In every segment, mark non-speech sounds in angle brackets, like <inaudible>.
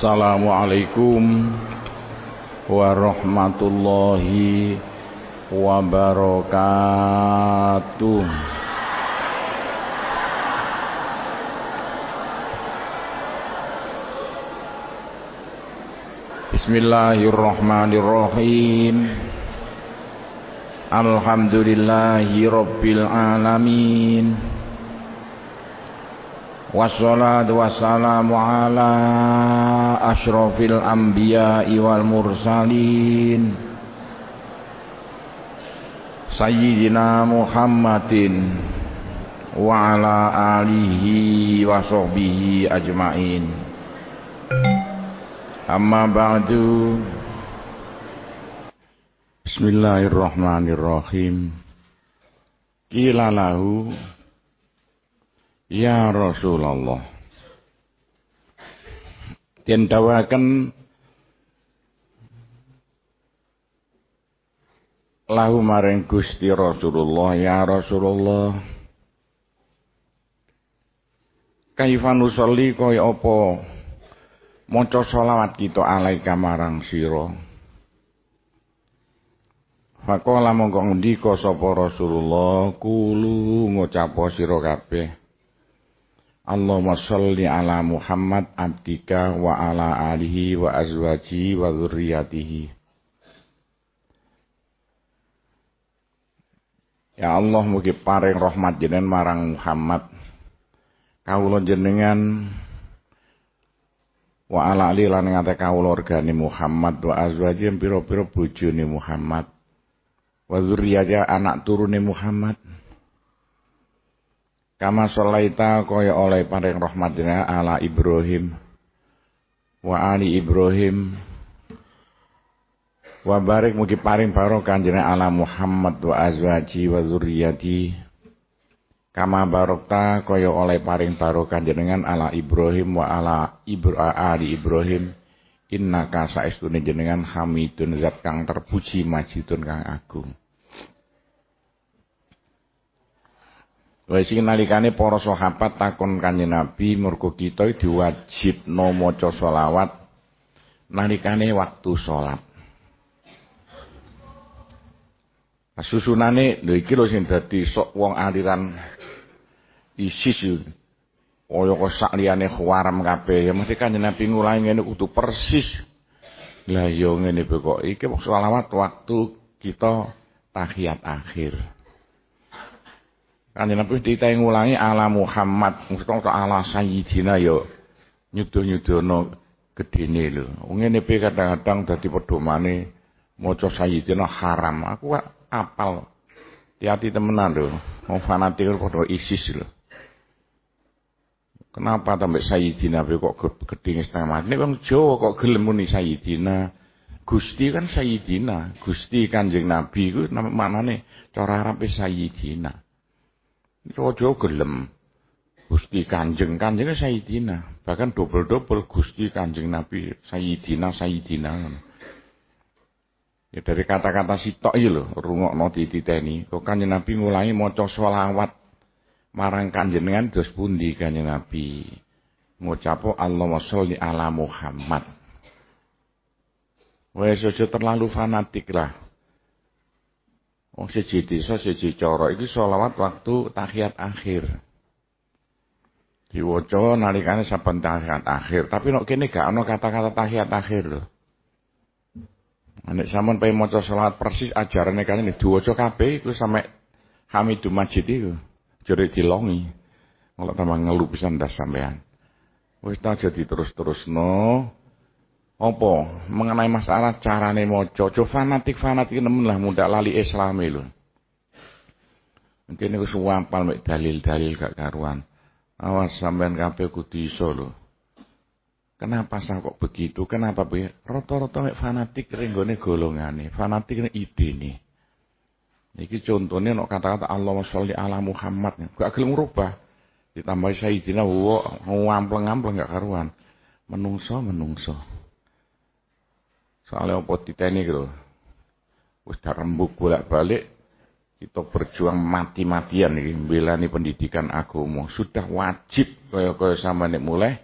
Assalamualaikum warahmatullahi wabarakatuh. Bismillahirrahmanirrahim. Alhamdulillahi rabbil alamin. Wassalatu wassalamu ala ashrafil anbiya'i wal mursalin. Sayyidina Muhammadin wa ala alihi wa sahbihi ajmain. Amma ba'du. Bismillahirrahmanirrahim. Kila lahu Ya Rasulullah. Den dawaken lahu maring Gusti Rasulullah. Ya Rasulullah. Kaifa nusolli kaya apa? Maca selawat kita alaika marang sira. Faqala mongko ngendika sapa Rasulullah? Kulu ngucap sira kabeh Allahumma sholli ala Muhammad abdika wa ala alihi wa azwaji wa dzurriyyatihi. Ya Allah mugi paring rahmat jenengan marang Muhammad. Kawula jenengan wa ala ali lan ngate kawula organi Muhammad wa azwaji pira-pira bojone Muhammad. Wa anak turune Muhammad. Kama sholaita kaya oleh paring rahmatina ala Ibrahim wa ali Ibrahim wa barik mugi paring barokah jenengan ala Muhammad wa azwaji wa zurriyati. Kama barokta kaya oleh paring barokah jenengan ala Ibrahim wa ala Ibra ali Ibrahim. Innaka saestune jenengan hamidun zat kang terpuji majidun kang agung Wis nalikane para sahabat takon Kanjeng Nabi mergo kita diwajibno maca selawat nalikane waktu salat. Susunane lho iki lho sing dadi sok wong aliran ISIS yo. Kaya kok sak liyane khawaram kabeh ya mesti Kanjeng Nabi ngulangi ngene kudu persis. Lah yo ngene kok iki selawat waktu kita tahiyat akhir. Kanjeng Nabi ditai ngulangi ala Muhammad, mesti ala sayyidina yo nyuduh-nyudono gedene lho. Ngene pe kadang-kadang dadi pedomane maca sayyidina haram. Aku apal. Hati-hati temenan lho. Wong fanatik padha ISIS lho. Kenapa sampai sayyidina kok gedhe setengah mati? Nek wong Jawa kok gelem muni sayyidina. Gusti kan sayyidina, Gusti Kanjeng Nabi iku maknane cara Arab sayyidina. Jawa gelem. Gusti Kanjeng, Kanjeng Sayyidina. Bahkan double-double Gusti Kanjeng Nabi Sayyidina Sayyidina. Ya dari kata-kata sitok iki lho, rungokno dititeni. Kok Kanjeng Nabi mulai maca selawat marang kanjenengan dos pundi Kanjeng Nabi. Ngucapo Allahumma sholli ala Muhammad. Wes aja terlalu fanatik lah. Wong siji desa siji cara iki selawat waktu tahiyat akhir. Diwaca nalikane saben tahiyat akhir, tapi nek kene gak ana kata-kata tahiyat akhir lho. Nek sampean pengen maca selawat persis ajarane kene diwaca kabeh iku sampe Hamidum Majid iku. Jare dilongi. Kalau tambah ngeluh pisan ndas sampean. Wis ta aja diterus-terusno. Apa mengenai masalah carane maca, aja fanatik-fanatik nemen lah mundak lali islame lho. Mungkin iku suwampal mek dalil-dalil gak karuan. Awas sampean kabeh kudu iso lho. Kenapa sah kok begitu? Kenapa be? Rata-rata mek fanatik ringgone golongane, fanatik ide nih. Iki contohnya nek kata-kata Allahumma sholli ala Muhammad. Gak gelem ngrubah. Ditambah Sayyidina wa ngampleng-ngampleng gak karuan. Menungso menungso. Soalnya apa titeni gitu. Wis rembuk bolak-balik kita berjuang mati-matian iki mbelani pendidikan agama. Sudah wajib kaya-kaya sama nek mulai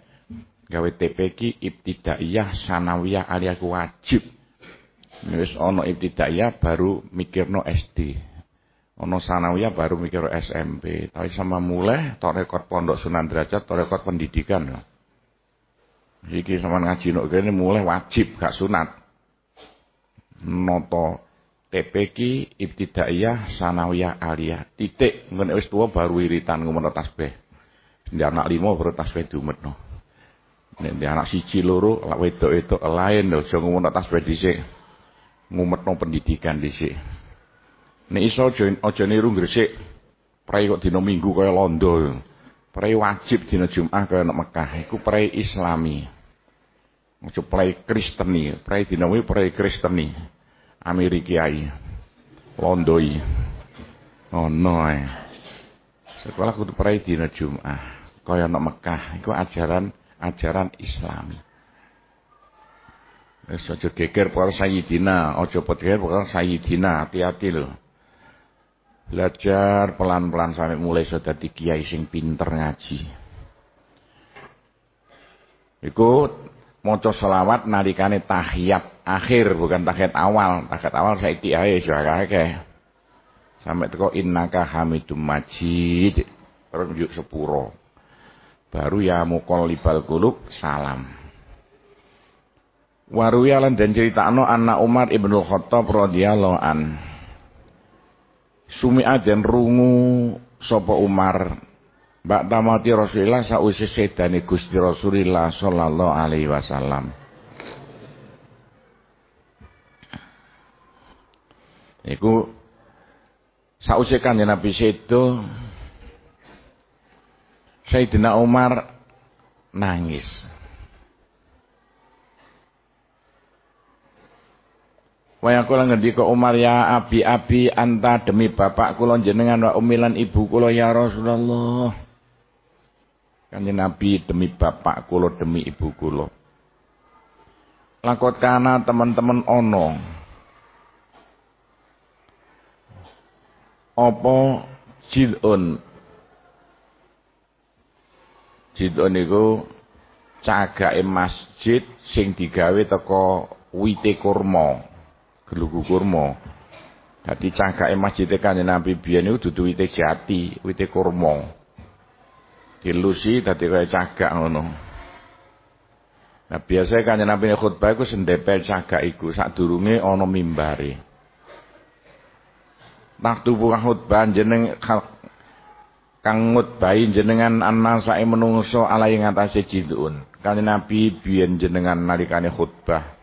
gawe TPQ ibtidaiyah sanawiyah alias wajib. Wis ana ibtidaiyah baru mikirno SD. Ana sanawiyah baru mikir SMP. Tapi sama mulai tok rekod pondok Sunan Derajat, tok rekod pendidikan. Iki sama ngaji nok kene mulai wajib gak sunat. Noto TPQ ibtidaiyah sanawiyah aliyah. Titik ngene wis tuwa baru wiritan ngomong tasbih. Ndi anak lima baru tasbih diumetno. Nek anak siji loro lak wedok-wedok lain lho aja ngomong tasbih dhisik. Ngumetno pendidikan dhisik. Nek iso aja niru gresik. Prai kok dina Minggu kaya londo. Prai wajib dina Jumat kaya nek Mekah iku prai Islami. Aja prai Kristeni, prai dina kuwi prai Kristeni. Amerikiai. Londoi. Oh no. Sekolah kudu prai dina Jumat. Kaya nek Mekah iku ajaran ajaran Islami. Wis aja geger para sayyidina, aja geger para sayyidina, hati-hati lho. Belajar pelan-pelan sampai mulai sudah kiai sing pinter ngaji. Iku maca selawat nalikane tahiyat akhir bukan tahiyat awal. Tahiyat awal saiki ae akeh. Sampai teko innaka hamidum majid. Terus yuk sepuro. Baru ya libal kulub salam. Waruyalan dan no anak Umar ibnu Khattab radhiyallahu an. Sumi'a dan rungu sopo Umar Mbak tamati Rasulullah sausi sedani Gusti Rasulullah sallallahu alaihi wasallam. Iku sausi kanjeng Nabi sedo Sayyidina Umar nangis. Waya kula ngendika Umar ya abi abi anta demi bapak kula jenengan wa umilan ibu kula ya Rasulullah. Kanjeng Nabi demi bapak kula demi ibu kula. Lakot kana teman-teman ono. Apa jilun Jidon niku cagake masjid sing digawe teko wite kurma, gelugu kurma. Dadi cagake masjid Kanjeng Nabi biyen niku dudu wite jati, wite kurma. Dilusi dadi kaya cagak ngono. Nah biasanya Kanjeng Nabi khutbah iku sendepel cagak iku sadurunge ana mimbare. Waktu buka khutbah jeneng kang ngutbahi jenengan sae menungso ala ing atase jidun. Kanjeng Nabi biyen jenengan nalikane khutbah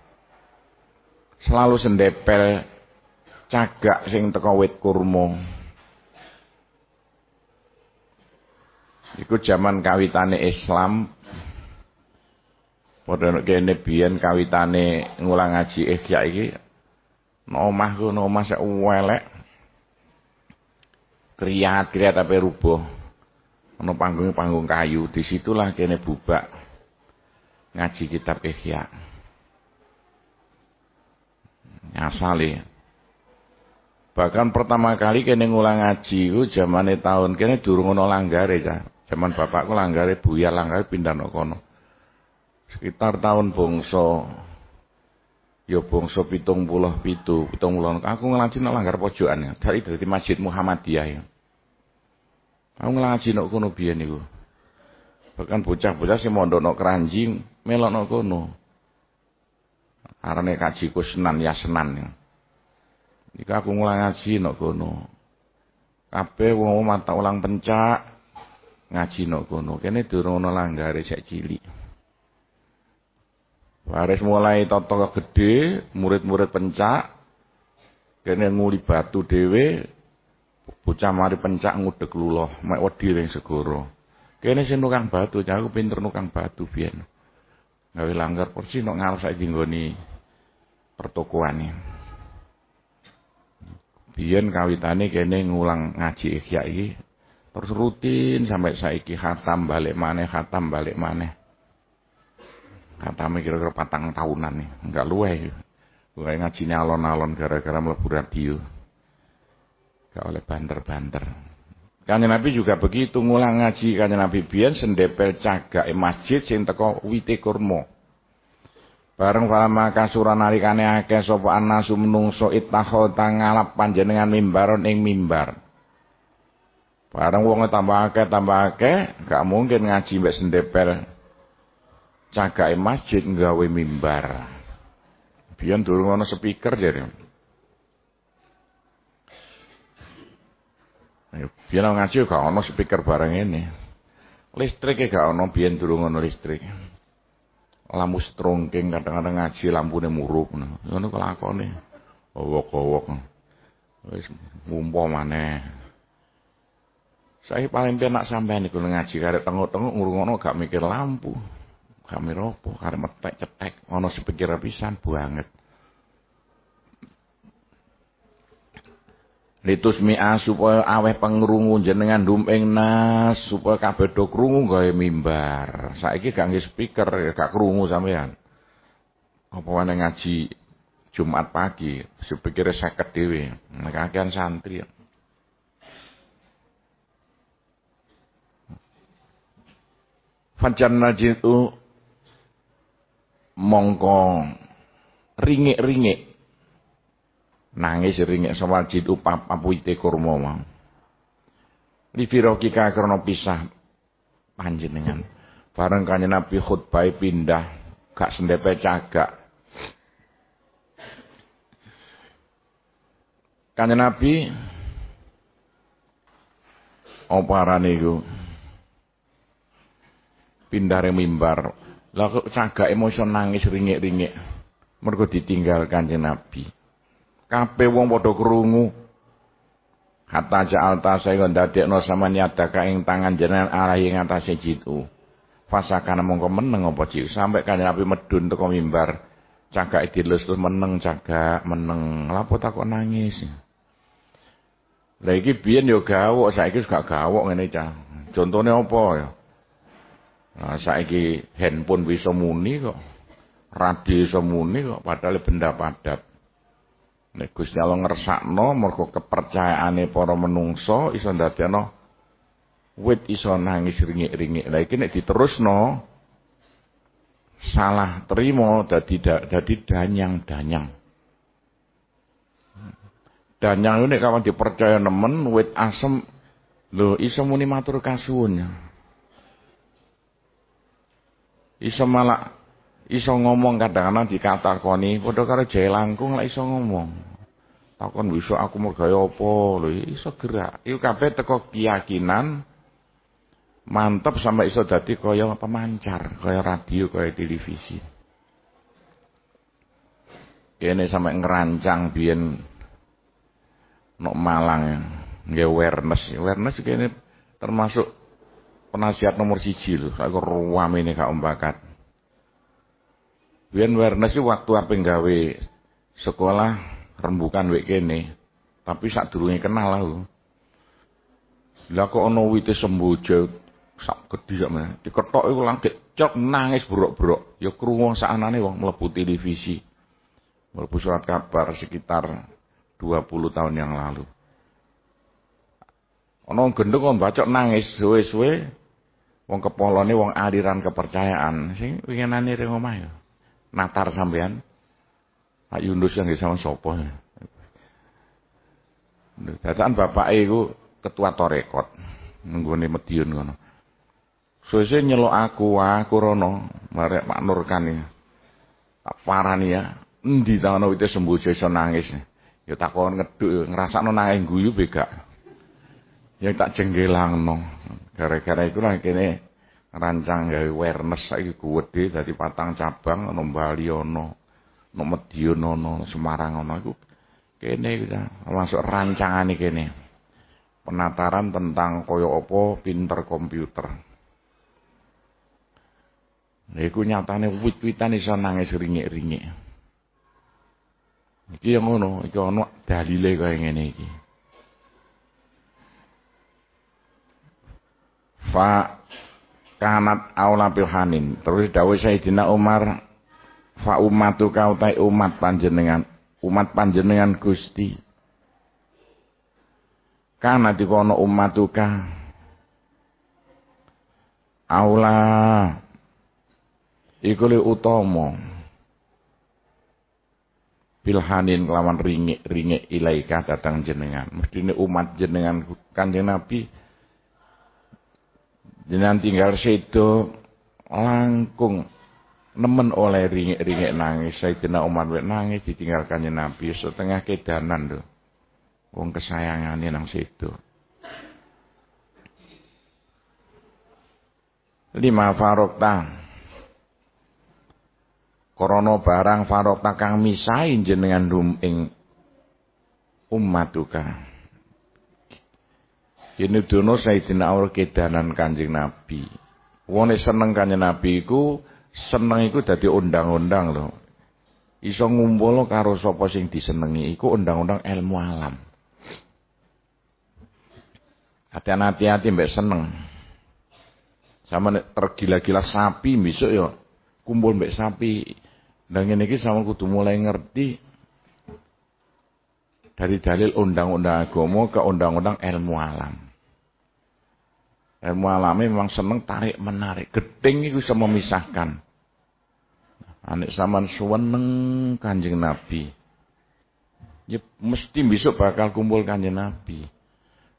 selalu sendepel cagak sing teko wit kurma. Iku zaman kawitane Islam. Padha nek kene biyen kawitane ngulang ngaji ihya iki nomah ku nomah sak welek kriat-kriat apa rubuh. Ono panggung panggung kayu, di situlah kene bubak ngaji kitab Ihya. Asale. Bahkan pertama kali kene ngulang ngaji ku zamane tahun kene durung ono langgare ya. Zaman bapakku langgare buya langgare pindah no kono. Sekitar tahun ya bangsa pitung puluh pitu, pitung puluh. Aku ngelaji nang langgar pojokan ya. Dari Masjid Muhammadiyah ya. Aku ngelaji nang kono biyen niku. Bahkan bocah-bocah sing mondok nang keranji melok nang kono. Arane kaji ku senan ya senan ya. Iki aku ngulang ngaji nang kono. Kabeh wong mata ulang pencak ngaji nang kono. Kene durung ana langgare sik cilik. Waris mulai toto gede, murid-murid pencak, kene nguli batu dewe, bocah mari pencak ngudek luloh, mek wedi ring segoro. Kene sing nukang batu, aku pinter nukang batu biyen. Gawe langgar persis nok ngarep saiki nggoni pertokoane. Biyen kawitane kene ngulang ngaji ikhya iki terus rutin sampai saiki khatam balik maneh khatam balik maneh. Katame kira-kira patang tahunan nih, enggak luwe. Gue ngajinya alon-alon gara-gara mlebu radio. Gak oleh banter-banter. Kanjeng Nabi juga begitu ngulang ngaji kanjeng Nabi biyen sendepel cagake masjid sing teko wite kurma. Bareng falama kasuran nalikane akeh sapa anasu menungso ittakhol tangalap panjenengan mimbaron ing mimbar. Bareng wong tambah akeh tambah akeh, gak mungkin ngaji mbek sendepel cagake masjid nggawe mimbar. Biyen durung ana speaker jare. Biyen ngaji gak ono speaker bareng ini. Listrik gak ono biyen durung ono listrik. Lampu strongking kadang-kadang ngaji lampune murup ngono kelakone. Owok-owok. Wis mumpo maneh. Saya paling penak sampean niku ngaji karek tengok-tengok ngurungono gak mikir lampu. Gak miropo, karek metek cetek ono sepikir pisan banget. litusmi'a supaya aweh pengrungu jenengan dumping nas supaya kabeh do krungu gawe mimbar saiki gak nggih speaker gak krungu sampean apa wae ngaji Jumat pagi sepikire 50 dhewe kakean santri Fajan najitu mongko ringik-ringik. Nangis ringek sawajid upap apuite kurma mau li firaqika krana pisah panjenengan. Bareng kanjeng Nabi khutbah pindah gak sendepe cagak. Kanjeng Nabi apa arane iku pindah mimbar lah cagak emosi nangis ringek-ringek mergo ditinggal kanjeng Nabi Kabeh wong padha krungu. Hatta ja'alta saya ndadekno sama niataka ing tangan jenengan arah ing atase jitu. Fasakana mongko meneng apa jitu sampai kanjeng Nabi medun teko mimbar. Cagake dilus terus meneng cagak meneng. Lapo tak kok nangis. Lah iki yo gawok, saiki wis gak gawok ngene cah. Contone apa ya? Nah, saiki handphone bisa muni kok. Radio bisa muni kok padahal benda padat. Nek Gusti Allah ngersakno mergo kepercayaane para menungso iso ndadekno wit iso nangis ringik-ringik. Lah iki nek diterusno salah terima dadi dadi danyang-danyang. Danyang ini kawan dipercaya nemen wit asem lho iso muni matur kasuwun. Iso malah iso ngomong kadang-kadang dikatakoni padha karo jae langkung lek iso ngomong. Takon bisa aku mergaya apa? Lho iso gerak. Iku kabeh teko keyakinan mantep sampai iso dadi kaya pemancar kaya radio kaya televisi. Kene sampai ngerancang biyen nok Malang nggih awareness. Awareness kene termasuk penasihat nomor siji lho aku ruwame ini gak bakat Biyen Wernes waktu apa gawe sekolah rembukan wek kene. Tapi sak durunge kenal lah. Lah kok ana wite semboja sak gedhi sak meneh. Diketok iku langit cok nangis brok-brok. Ya krungu anane wong mlebu televisi. Mlebu surat kabar sekitar 20 tahun yang lalu. Ana gendeng kok bacok nangis suwe-suwe wong kepolone wong aliran kepercayaan sing winginane ring omah ya natar sampean. Pak Yunus yang sama sopo. Dadakan bapak iku ketua torekot. Nggone Madiun ngono. Suwe nyeluk aku, aku rono, marek Pak Nur kan ya. Tak parani ya. Endi ta ana wite sembuh iso nangis. Ya takon ngeduk ngrasakno nangis guyu bega. Ya tak jenggelangno. Gara-gara iku lah kene rancang gawe awareness saiki gede dadi patang cabang ana Bali ana ana Madiun ana Semarang ana iku kene iku masuk rancangan kene penataran tentang koyo apa pinter komputer Iku nyatane wit-witan iso nangis ringik-ringik. Iki yang ngono, iki ono dalile kaya ngene iki. Fa kanat aula pilhanin terus dawuh Sayyidina Umar fa ummatu kautai umat panjenengan umat panjenengan Gusti. Kana dikono ummatuka? Aula. Iku le utama. Bilhanin kelawan ringik-ringik ilaika datang jenengan. Mestine umat jenengan Kanjeng Nabi jenengan tinggal sedo langkung nemen oleh ringik-ringik nangis. Sayyidina Umar wek nangis ditinggal Kanjeng Nabi setengah kedanan lho. Wong kesayangane nang sedo. Lima farokta Korono barang farok takang misain jenengan dum ing ummatuka. Ini dono Sayyidina Awal kedanan kanjeng Nabi. Wone seneng kanjeng Nabi iku seneng iku dadi undang-undang lho. Iso ngumpul karo sapa sing disenengi iku undang-undang ilmu alam. Hati-hati mbek seneng. Sama tergila-gila sapi besok ya kumpul mbek sapi dan ini kita sama kudu mulai ngerti dari dalil undang-undang agama ke undang-undang ilmu alam. Ilmu alam memang seneng tarik menarik. Geting itu bisa memisahkan. Anik zaman suweneng kanjeng Nabi. Ya mesti besok bakal kumpul kanjeng Nabi.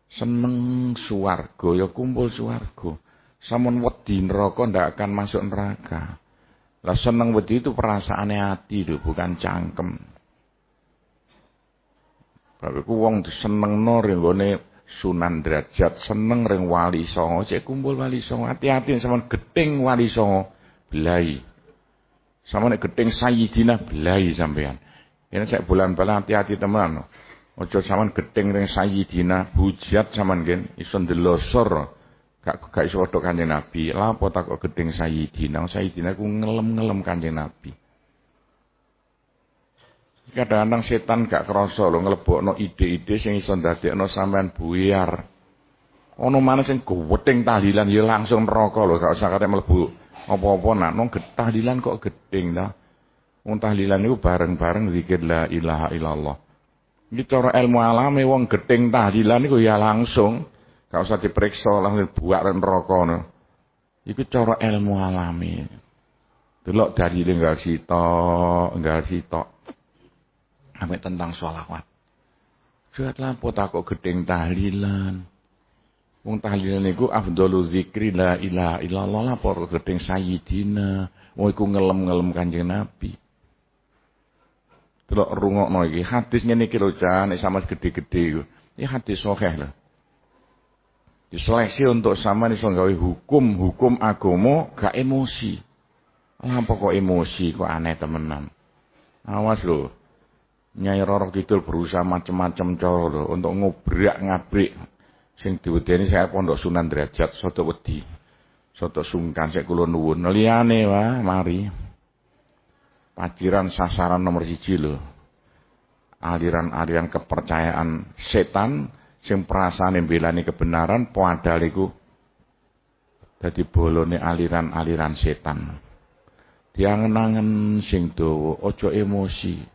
Seneng suwargo ya kumpul suwargo. Samun wedi neraka ndak akan masuk neraka. Lah seneng wedi itu perasaannya hati lho, bukan cangkem. Tapi ku wong seneng no ringgone Sunan Derajat, seneng ring Wali Songo, cek kumpul Wali Songo. Hati-hati sama geting Wali Songo, belai. Sama nek geting Sayyidina belai sampean. Ini saya bulan-bulan hati-hati teman. Ojo sama geting ring Sayyidina hujat sama gen ison delosor. Gak gak iso Kanjeng Nabi. Lah apa tak kok gedeng Sayyidina? Sayyidina ku ngelem-ngelem Kanjeng Nabi. Kadang-kadang setan gak krasa lho nglebokno ide-ide sing iso ndadekno sampean buyar. Ono mana sing gething tahlilan ya langsung neraka lho, gak usah kate mlebu apa-apa nak nong tahlilan kok gedeng dah. Wong tahlilan bareng-bareng zikir la ilaha illallah. Iki cara ilmu alame wong gedeng tahlilan niku ya langsung Gak usah diperiksa langsung buak rokok. No. Iku cara ilmu alami. Delok dari enggak sitok, enggak sitok. Sampai tentang sholawat. Lampu takut gedeng tahlilan. Wong tahlilan niku afdalu zikri la ilaha illallah lapor gedeng sayyidina. Wong iku ngelem-ngelem Kanjeng Nabi. Delok rungokno iki hadis ngene iki lho nek sama gede-gede iku. Iki hadis sahih lho. Diseleksi untuk sama iso gawe hukum, hukum agama gak emosi. Lah kok emosi kok aneh temenan. Awas lho. Nyai Roro Kidul berusaha macam-macam cara lho untuk ngobrak ngabrik sing diwedeni saya pondok Sunan Derajat soto wedi. Soto sungkan saya kula nuwun. Liyane wah mari. Paciran sasaran nomor siji lho. Aliran-aliran kepercayaan setan sing perasaan belani kebenaran padahal iku dadi bolone aliran-aliran setan. Diangen-angen sing dawa, aja emosi.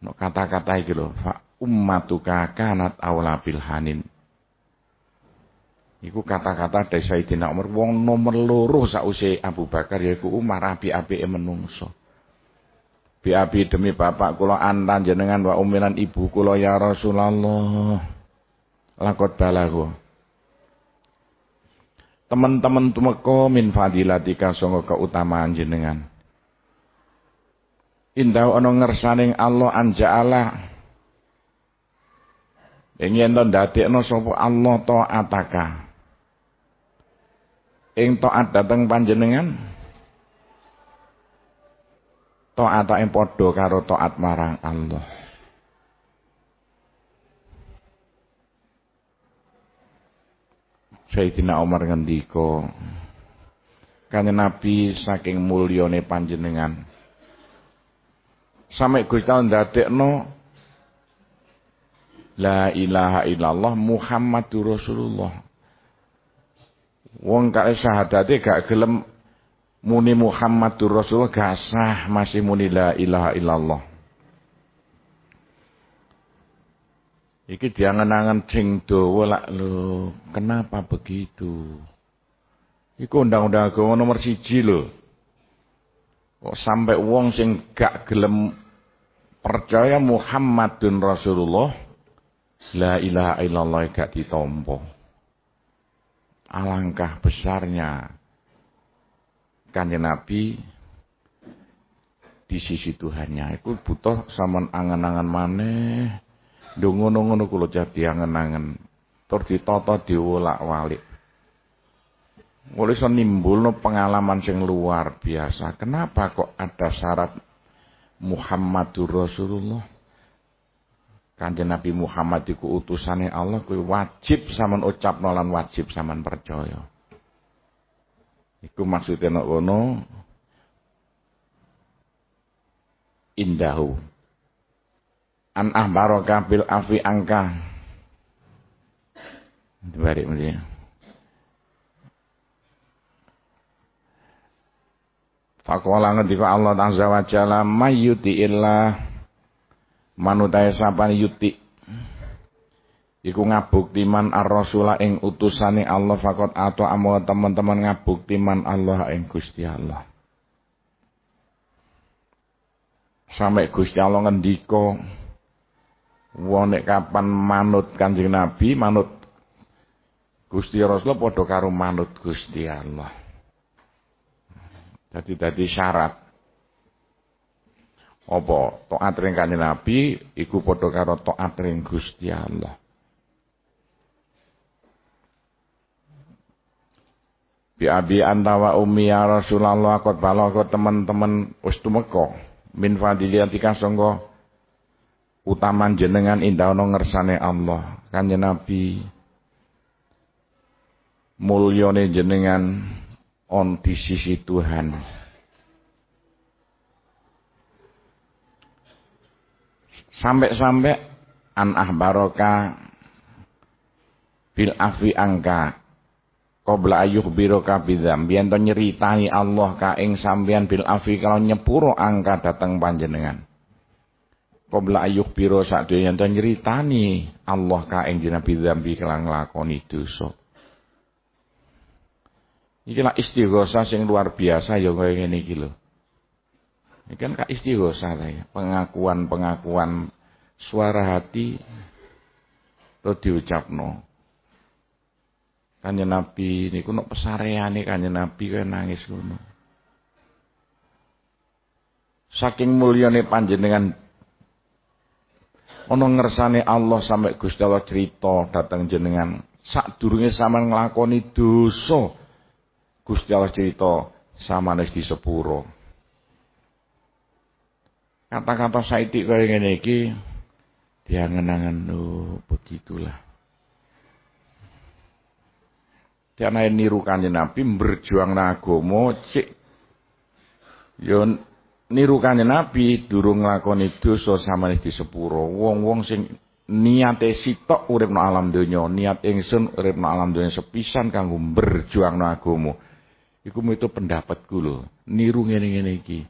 No kata-kata iki lho, fa ummatuka kanat aula bil hanin. Iku kata-kata dari Sayyidina Umar wong nomor loro sausé Abu Bakar yaiku Umar api-apike menungso. Biabi demi bapak kula antan jenengan wa umilan ibu kula ya Rasulullah. Lakot balagu. Teman-teman tumeka min fadilatika sanga keutamaan jenengan. Indah ana ngersaning Allah anja'ala Ing yen to ndadekno sapa Allah taataka. Ing taat dateng panjenengan taat yang padha karo taat marang Allah. Sayyidina Umar ngendika Kanjeng Nabi saking mulyane panjenengan sampai Gusti Allah ndadekno La ilaha illallah Muhammadur Rasulullah. Wong kare syahadate gak gelem muni Muhammadur Rasulullah gak sah masih muni la ilaha illallah. Iki diangen-angen sing dawa lak lho, kenapa begitu? Iku undang-undang agama nomor siji lho. Kok sampai wong sing gak gelem percaya Muhammadun Rasulullah la ilaha illallah gak ditompo. Alangkah besarnya kanjeng Nabi di sisi Tuhannya. Iku butuh saman angan-angan maneh Ndung ngono-ngono kula jadi angen-angen. Tur ditata diwolak-walik. Mulai nimbulno pengalaman sing luar biasa. Kenapa kok ada syarat Muhammadur Rasulullah? Kanjeng Nabi Muhammad iku utusane Allah kuwi wajib sampean ucapno lan wajib sampean percaya. Iku maksudnya nek ngono indahu an ahbaraka bil afi angka dibalik dia Fakola ngendika Allah Azza wa Jalla mayyuti illah manutai sapane yuti. Iku ngabukti man ar-rasula ing utusane Allah fakot atau amo teman-teman ngabukti man Allah ing Gusti Allah. Sampai Gusti Allah ngendika Wong nek kapan manut Kanjeng Nabi, manut Gusti Rasul padha karo manut Gusti Allah. Jadi dadi syarat. Apa taat ring Kanjeng Nabi iku padha karo taat ring Gusti Allah. Bi abi anta wa ummi ya Rasulullah kot balaka teman-teman wis tumeka min fadiliyatika sangga utaman jenengan indah ono ngersane Allah kanjeng Nabi mulyane jenengan on di sisi Tuhan. Sampai-sampai an ahbaroka bil afi angka qabla ayuh biroka bidam biyen to nyeritani Allah ka ing sampeyan bil afi kalau nyepuro angka datang panjenengan. Qabla ayuh biro sak yang dan nyeritani Allah ka ing Nabi dzambi kelang lakoni dosa. Iki lah istighosah sing luar biasa ya kaya ngene iki lho. Ini kan kak istighosah ya, pengakuan-pengakuan suara hati lo diucapno. Kanjeng Nabi niku nek pesareane kanjeng Nabi kaya nangis ngono. Saking mulyane panjenengan ana ngersane Allah sampai Gusti Allah cerita datang jenengan sadurunge sampean nglakoni dosa Gusti Allah cerita samane di sepuro kata-kata saiki kaya ngene iki diangen-angen oh begitulah Tiana niru kanjeng Nabi berjuang agama cek yon niru kanjeng Nabi durung nglakoni dosa samane di sepuro. Wong-wong sing niate sitok urip no alam donya, niat ingsun urip no alam donya sepisan kanggo berjuang agama. Iku itu pendapatku lho. Niru ngene-ngene iki.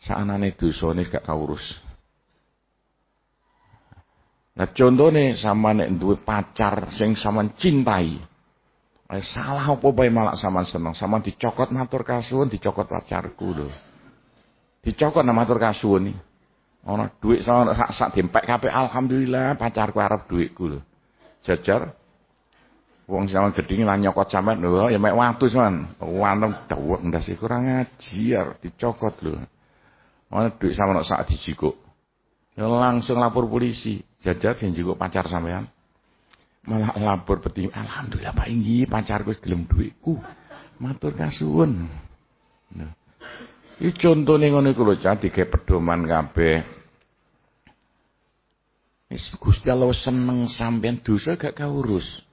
Saanane dosane gak kaurus. Nah contone sama nek duwe pacar sing sampean cintai. Eh, salah apa bae malah sampean seneng, sampean dicokot matur kasuwun, dicokot pacarku lho. Dicokot nama matur kasuwun iki. Ana dhuwit sak sak dempek kabeh alhamdulillah pacarku arep dhuwitku lho. Jajar wong sampean gedhinge lan nyokot sampean lho ya mek watu sampean. Wantem dawek ndas kurang ngajar dicokot lho. Ana dhuwit sampean sak dijikuk. Ya langsung lapor polisi. Jajar sing jikuk pacar sampean. Malah lapor peti alhamdulillah Pak Inggi pacarku gelem dhuwitku. Matur kasuwun. Nah. Iki contone ngono iku lho Cah dike pedoman kabeh. Wis Gusti Allah seneng sampean dosa gak kaurus.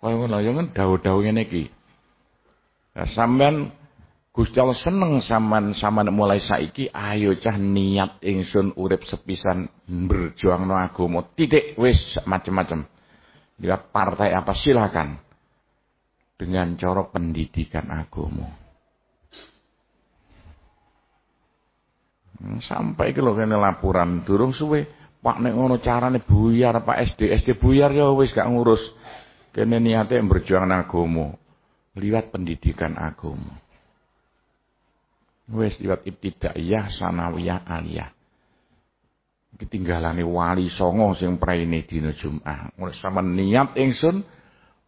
Kaya ngono ya kan dawu-dawu ngene iki. Nah, sampean Gusti Allah seneng sampean sampean mulai saiki ayo cah niat ingsun urip sepisan berjuang no agama. Titik wis macam-macam. Dia partai apa silakan. Dengan corok pendidikan agama. Hmm, sampai ke kene laporan durung suwe Pak nek ngono carane buyar Pak SD, SD buyar ya wis gak ngurus. Kene niate berjuang agama. Liwat pendidikan agama. Wis liwat ibtidaiyah, sanawiyah, aliyah. Ketinggalane wali songo sing praine dina Jumat. Mulai sama niat ingsun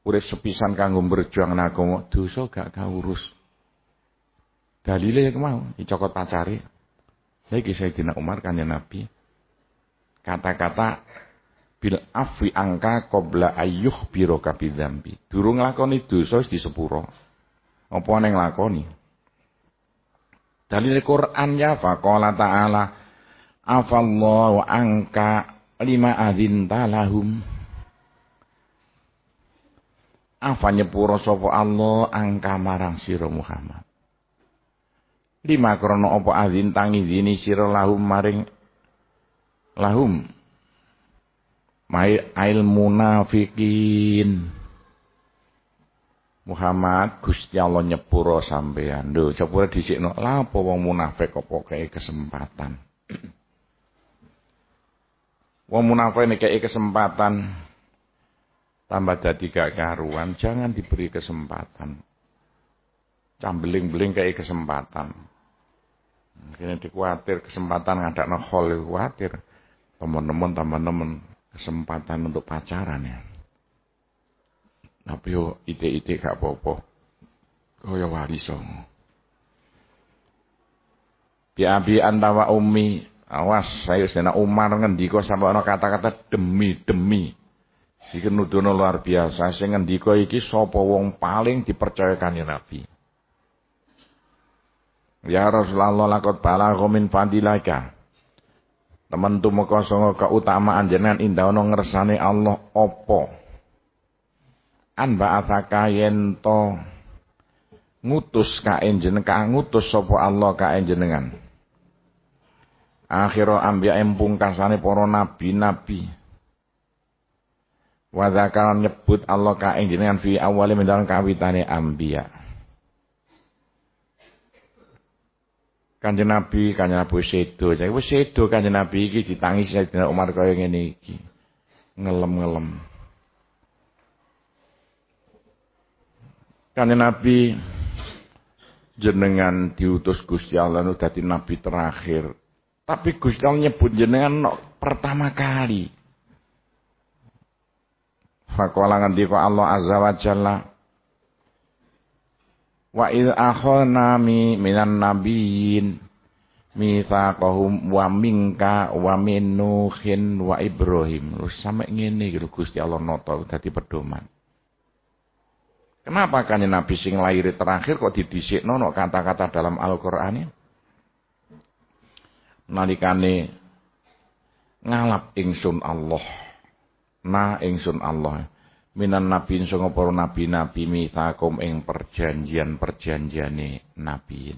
urip sepisan kanggo berjuang agama, dosa gak kaurus. Dalile mau dicokot pacare. Saiki Sayyidina Umar kanjeng Nabi kata-kata bil afwi angka qabla ayyuh biro kabidzambi. Durung nglakoni dosa wis disepuro. Apa ning lakoni? Dalil Quran ya faqala ta'ala afallahu angka lima adzinta lahum. Afa nyepuro sapa Allah angka marang sira Muhammad. Lima krono apa azin tangi dini sira lahum maring lahum mai ail munafikin. Muhammad Gusti Allah nyepuro sampean lho sepura dhisikno lha apa wong munafik apa kae kesempatan? <clears throat> Wong munafik nek kae kesempatan tambah dadi gak karuan jangan diberi kesempatan. Cambeling-beling kayak kesempatan. Kini dikuatir kesempatan ngadakno hol kuatir teman-teman teman-teman kesempatan untuk pacaran ya. Tapi yo ide-ide gak apa-apa. Kaya wali songo. Bi abi antawa umi. Awas, saya sedana Umar ngendika sampai ana kata-kata demi demi. Iki nuduno luar biasa. Sing ngendika iki sapa wong paling dipercayakan ya Nabi. Ya Rasulullah lakot balagha min fadilaka. Temen tumeka sanga keutamaan jenengan indah ana ngersane Allah apa? An ba'atsaka yen to ngutus ka jenengan ka ngutus sapa Allah ka jenengan. Akhirul anbiya empungkasane para nabi-nabi. Wa nyebut Allah ka jenengan fi awali mendalan kawitane anbiya. Kanjeng Nabi, Kanjeng Nabi sedo. Jadi wis sedo Kanjeng Nabi iki ditangis Sayyidina Umar kaya ngene iki. Ngelem-ngelem. Kanjeng Nabi jenengan diutus Gusti Allah nu dadi nabi terakhir. Tapi Gusti Allah nyebut jenengan no, pertama kali. Faqala ngendika Allah azza wa jalla Wa id akhana mi minan nabiyyin mitsaqahum wa minka wa min Nuhin wa Ibrahim. Lu sampe ngene gitu Gusti Allah nata dadi pedoman. Kenapa kan Nabi sing lahir terakhir kok didhisikno no kata-kata dalam Al-Qur'an? Nalikane ngalap ingsun Allah. Na ingsun Allah minan nabi sanga para nabi-nabi mitakum ing perjanjian-perjanjiane nabi.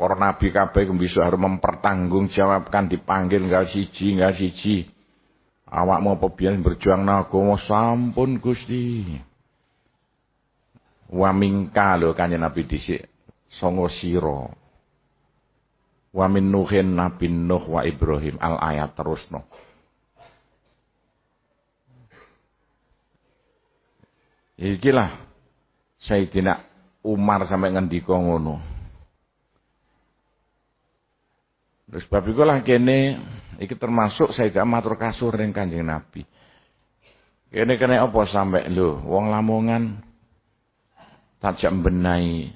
Para nabi kabeh bisa harus mempertanggungjawabkan dipanggil enggak siji enggak siji. Awakmu apa biyen berjuang nagama sampun Gusti. Wa mingka lho kanjeng Nabi dhisik songo sira. Wa min Nuhin Nabi Nuh wa Ibrahim al ayat terusno. Ikilah Sayyidina Umar sampai ngendika ngono. Terus bab iku lah kene iki termasuk saya matur kasur ning Kanjeng Nabi. Kene kene apa sampai lho wong Lamongan tajak benahi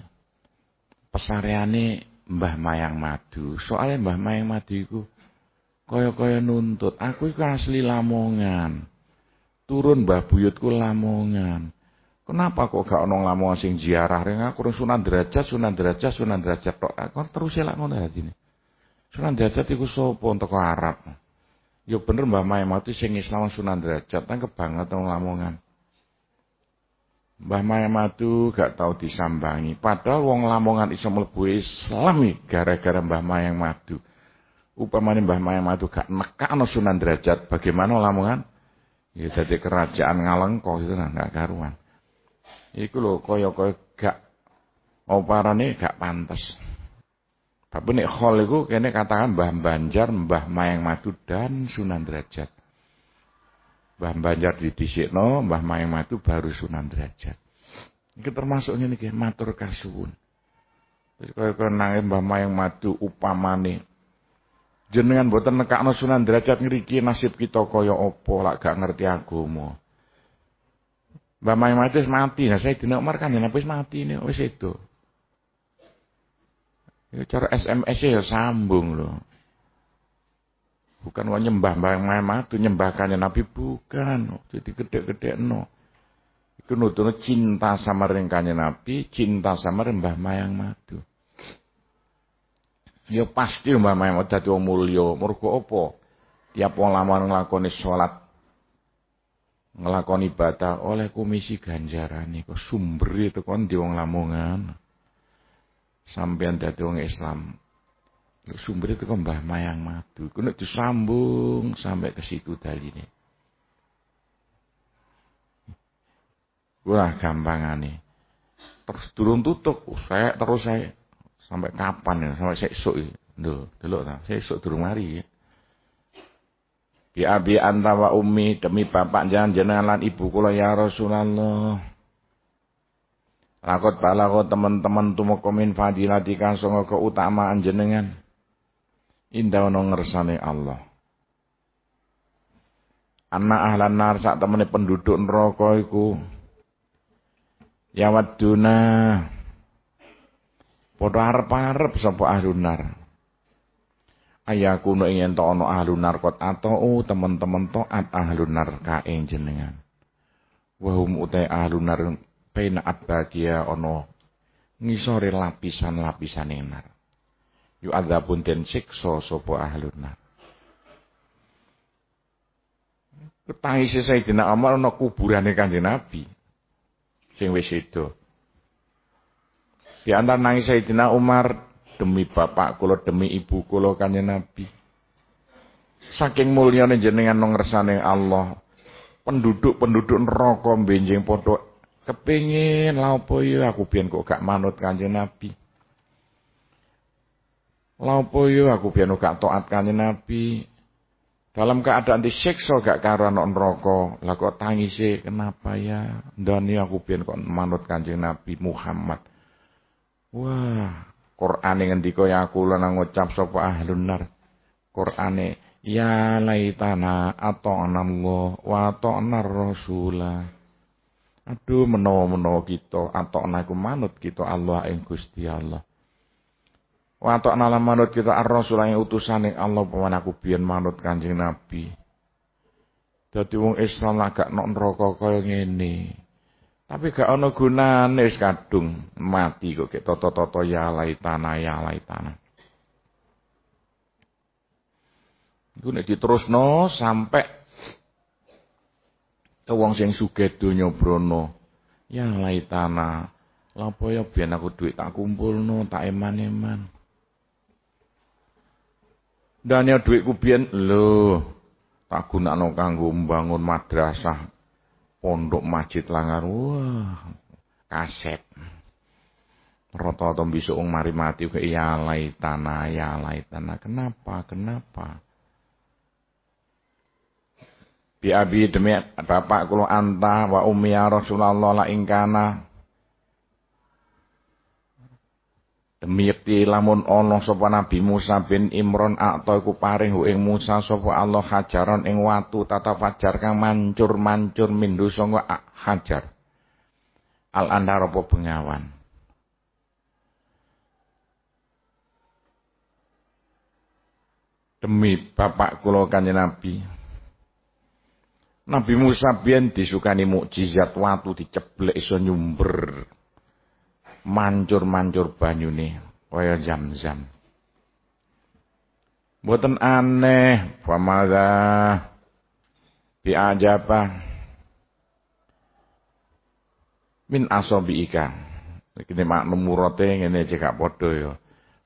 pesareane Mbah Mayang Madu. Soalnya Mbah Mayang Madu iku kaya-kaya nuntut, aku iku asli Lamongan. Turun Mbah buyutku Lamongan. Kenapa kok gak ono lamongan sing ziarah ring aku Sunan Derajat, Sunan Derajat, Sunan Derajat tok. Aku terus elak ngono atine. Sunan Derajat iku sapa teko Arab. Ya bener Mbah Mai mati sing Islam Sunan Derajat kan kebanget wong Lamongan. Mbah Mai Matu gak tau disambangi. Padahal wong Lamongan iso mlebu Islam gara-gara Mbah Mayang Madu. Upamane Mbah Mayang Madu gak nekakno Sunan Derajat, bagaimana Lamongan? Ya jadi kerajaan ngalengko itu nah, gak karuan. Iku lho kaya-kaya gak oparane gak pantes. Tapi nek khol iku kene katakan Mbah Banjar, Mbah Mayang Madu dan Sunan Derajat. Mbah Banjar didhisikno, Mbah Mayang Madu baru Sunan Derajat. Iki termasuk ngene iki matur kasuwun. Terus kaya kaya nangis Mbah Mayang Madu upamane jenengan boten nekakno Sunan Derajat ngriki nasib kita kaya apa lak gak ngerti agama. Mayang Madu wis mati, nah saya dina Umar kan wis mati ini wis itu. Ya, cara SMS ya sambung loh. Bukan wah nyembah mbah Matu, nyembahkannya Nabi bukan. Jadi gede-gede no. Itu nutuno cinta sama ringkanya Nabi, cinta sama Mbah Mayang Matu. Ya pasti Mbah Mayang Matu dadi wong mulya. Mergo apa? Tiap wong lamun nglakoni salat ngelakoni ibadah oleh komisi ganjaran kok sumber itu kon di wong lamongan sampean dadi wong Islam. Sumber itu kok Mbah Mayang Madu. Kuwi disambung sampai ke situ daline. Wah gampangane. Terus turun tutup, oh, saya terus saya sampai kapan ya? Sampai sesuk ya. Lho, delok ta, sesuk durung mari ya. Bi abi anta wa ummi demi bapak jangan jenengan lan ibu kula ya Rasulullah. Lakot balako teman-teman tumeka min fadilati kang sanga keutamaan jenengan. Indah ono ngersane Allah. Anak ahlan nar sak temene penduduk neraka iku. Ya waduna. Padha arep-arep sapa ahlun nar. Ayakuno ingin to ono ahlun nar kot atau teman-teman taat ahlun nar kae jenengan. Wahum utai ahlun nar Baina abbadia ono ngisore lapisan-lapisan nar. Yu adzabun den siksa sapa ahlun nar. Ketangise Sayyidina Umar ana kuburane Kanjeng Nabi. Sing wis itu. Di antara nangis Sayyidina Umar demi bapak kula demi ibu kula Kanjeng Nabi. Saking mulyane jenengan ngersane Allah, penduduk-penduduk neraka benjing padha Kepingin laupo yo aku biyen kok gak manut Kanjeng Nabi. Laupo yo aku biyen gak taat Kanjeng Nabi. Dalam keadaan disiksa gak karo ana neraka. Lah kok tangise kenapa ya? Ndani aku biyen kok manut Kanjeng Nabi Muhammad. Wah, Qur'ane ngendika ya aku lan ngucap sapa ahlun nar. Qur'ane ya laitana atau anallah wa ta'na rasulah. Aduh menawa-menawa kita atokna iku manut kita Allah ing Gusti Allah. Wa atokna manut kita ar-rasul ing utusane Allah pawan aku biyen manut Kanjeng Nabi. Dadi wong Islam lagak nok neraka kaya ngene. Tapi gak ana gunane wis kadung mati kok kek toto-toto ya laitana ya laitana. Iku nek diterusno sampai wong sing sugih donya brana ya laitana lapo ya biyen aku duit tak kumpulno tak eman-eman dan ya duitku biyen lho tak gunakno kanggo mbangun madrasah pondok masjid langar. Wah kaset. Rata-rata besok wong mari mati ke ya laitana ya laitana kenapa? Kenapa? Bi abi demi bapak kula anta wa ummi ya Rasulullah la ingkana Demi yakti lamun ana sapa Nabi Musa bin Imron akta iku paring ing Musa sapa Allah hajaron ing watu tata fajar kang mancur-mancur mindu sanga hajar. Al andar bengawan. Demi bapak kula kanjeng Nabi Nabi Musa biyen disukani mukjizat watu diceblek iso nyumber. Mancur-mancur banyune kaya jam-jam. Mboten aneh, pamada biajaba min asobi ika. Iki makna murate ngene cekak padha ya.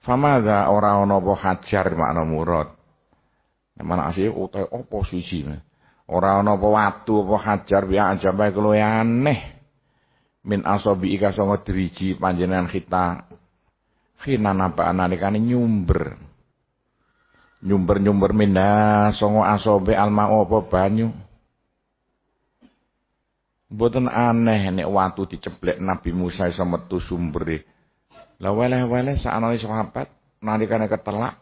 Famada ora ana apa hajar makna murad. Mana asih utawa apa sisi. Ora ana apa watu apa hajar ya ajabe luwe aneh. Min asabi ika sanga driji panjenengan kita Khinan apa nalikane nyumber. Nyumber-nyumber minda songo asobe alma apa banyu. Mboten aneh nek watu diceblek Nabi Musa iso metu sumbere. Lah weleh-weleh sakane sahabat nalikane ketelak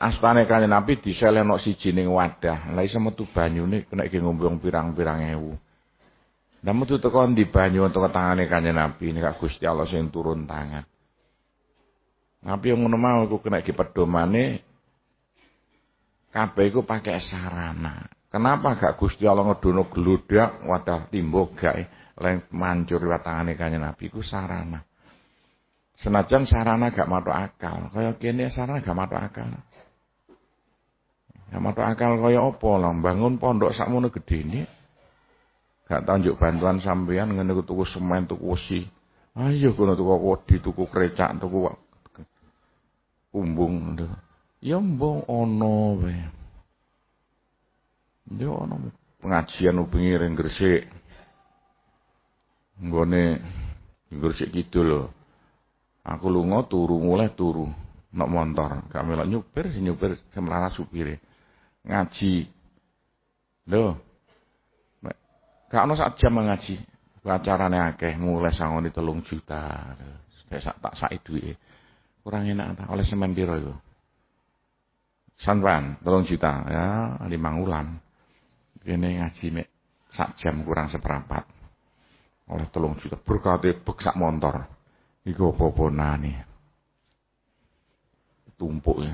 astane kanjeng Nabi diseleno siji ning wadah. Lah iso metu banyune kena ge ngombe pirang-pirang ewu. Lah metu teko ndi banyu teko tangane kanjeng Nabi nek Gusti Allah sing turun tangan. Tapi yang ngono mau aku kena pedomane kabeh iku pakai sarana. Kenapa gak Gusti Allah ngedono geludak wadah timbok gak leng mancur watangane kanjeng Nabi ku sarana. Senajan sarana gak matuk akal, kaya kene sarana gak matuk akal. Gak matuk akal kaya apa lah bangun pondok sakmono gedene. Gak tanjuk bantuan sampean ngene tuku semen tuku wesi. Ayo kono tuku wedi tuku krecak tuku umbung ya mbong ono wae. Ya ono. Pengajian ubengi ring Gresik. Nggone Gresik gitu loh aku lunga turu mulai turu. Nok motor gak melok nyupir si nyupir semrana supire. Ngaji. Lho gak ono sak jam ngaji acarane akeh mulai sangoni telung juta sak tak sak duwe Kurang enak tak oleh semen piro itu? Sanwan, tolong juta ya, lima ulan. Ini ngaji mek sak jam kurang seperempat. Oleh tolong juta berkati bek sak motor. Iku apa-apa. Tumpuk ya.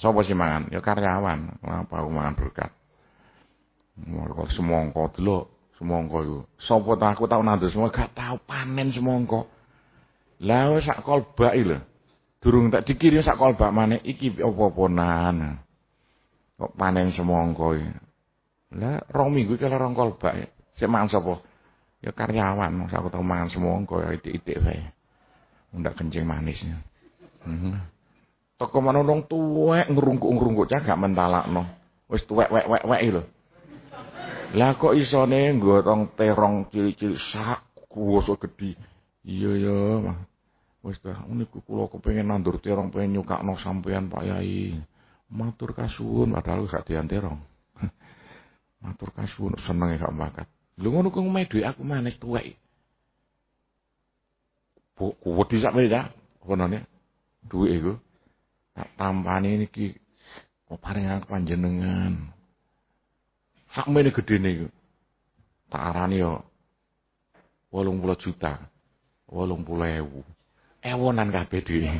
Sopo sih mangan? Ya karyawan. Kenapa aku mangan berkat? Kalau semongko dulu, semongko itu. Sopo tak aku tahu nanti semua gak tahu panen semongko. Lah sak kolbak lho. Durung tak dikirim sak kolbak maneh iki apa-apanan. Kok panen semongko iki. Lah rong minggu iki rong kolbak. Sik mangan sapa? Ya karyawan, aku tau mangan semongko ya itik-itik wae. Ndak kencing manisnya. Hmm. Toko mana dong tuwek ngerungkuk-ngerungkuk cah gak mentalakno. Wis tuwek wek wek wek lho. Lah kok isone nggo tong terong cilik-cilik sak kuwoso gedhi. Iya ya. Wis dah niku kula kepengin nandur terong pengen nyukakno sampean Pak Yai. Matur kasuwun padahal gak dian terong. <laughs> Matur kasuwun seneng gak bakat. Lho ngono ngomeh dhuwit aku manis tuwek. Kuwedi sak ya. Konone dhuwit iku tak tampani niki kok paring aku panjenengan. Sakmene gedene iku. Tak arani yo 80 juta. 80 ewu ewonan kabeh dhewe.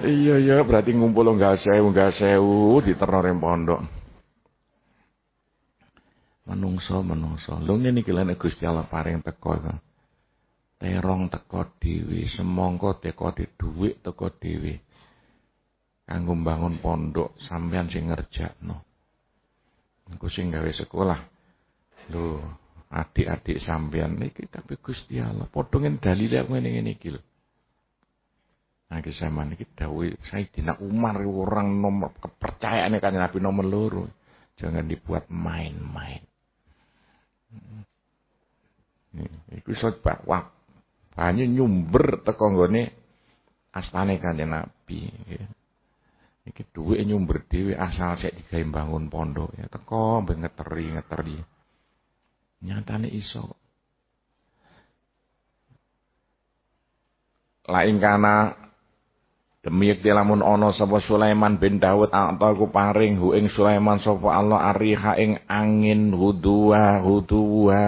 Iya iya berarti ngumpul enggak sewu enggak sewu diterno ring pondok. Menungso menungso. Lho ngene iki lene Gusti paring teko iku. Terong teko dhewe, semongko teko di dhuwit teko dhewe. Kanggo bangun pondok sampean sing ngerjakno. Aku sing gawe sekolah. Lho, adik-adik sampean iki kabeh Gusti Allah. Padha dalile aku ngene-ngene iki lho. Nah, zaman ini dawuh Sayyidina Umar orang nomor kepercayaan kan Nabi nomor loro. Jangan dibuat main-main. Iku sebab wah banyu nyumber teko nggone astane kanjeng Nabi. Iki duwe nyumber dhewe asal sik digawe bangun pondok ya teko ben ngeteri ngeteri. Nyatane iso. Lain kana Demi yekti lamun ana sapa Sulaiman bin Daud aku paring hu ing Sulaiman sapa Allah ariha ing angin hudua hudua.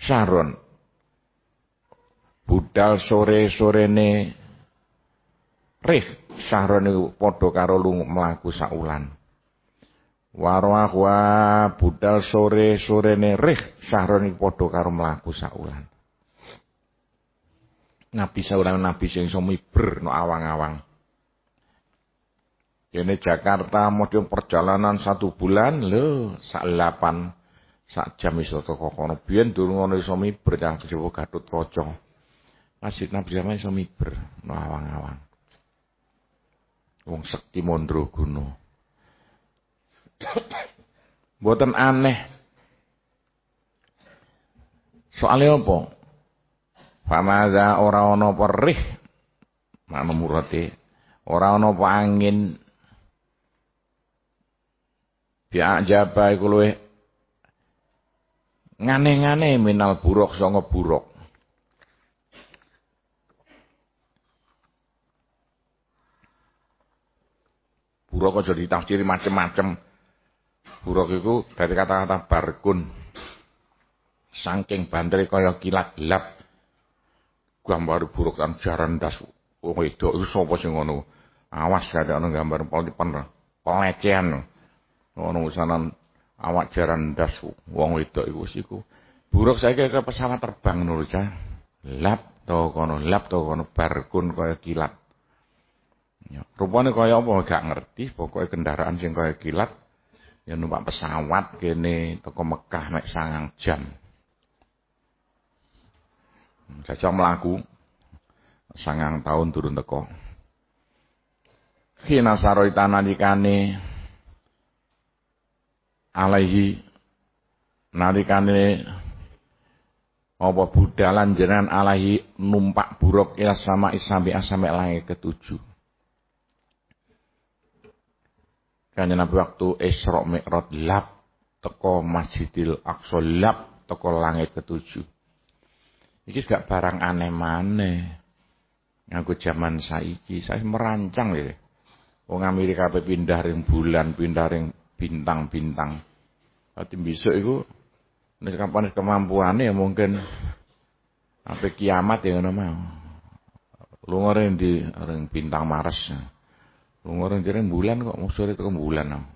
Saron. Budal sore-sorene rih sahron iku padha karo lunga mlaku saulan. Warwahwa budal sore-sorene rih sahron iku padha karo mlaku saulan. Nabi saurane nabi sing iso miber no awang-awang. Ini Jakarta model perjalanan satu bulan lho sak lapan sak jam iso teko kono biyen durung ono iso miber cah Gatut Kaca. Masjid Nabi zaman iso miber no awang-awang. Wong sekti mondro guno. Mboten aneh. Soalnya apa? Famadha ora ana perih. Mana murate ora ana angin. Biak jaba iku ngane-ngane minal buruk sanga buruk. Buruk aja ditafsiri macem-macem. Buruk itu dari kata-kata barkun. Saking bandere kaya kilat lap gambar buruk kan jaran das wong wedok iku sapa sing ngono? Awas gak ana gambar polipan pelecehan. Ngono usanan awak jaran das wong wedok iku siku buruk saiki ke pesawat terbang cah. Lap to kono lap to kono barkun kaya kilat ya rupane kaya apa gak ngerti pokoke kendaraan sing kaya kilat ya numpak pesawat kene teko Mekah mek sangang jam Jajah melaku. Sangang tahun turun teko. Kina saroi nalikane alaihi nalikane apa budalan jenengan alaihi numpak buruk ila sama isambi asame langit ketujuh. Kanjeng Nabi waktu Isra Mi'raj lap teko Masjidil Aqsa lap teko langit ketujuh. Iki gak barang aneh maneh. Ngaku zaman saiki, saya merancang ya. Wong Amerika pe pindah ring bulan, pindah ring bintang-bintang. Berarti besok itu nek kapan kemampuannya ya mungkin apa kiamat ya ngono mau. Lu ring di ring bintang Mars. Lu ring ring bulan kok musuh itu bulan.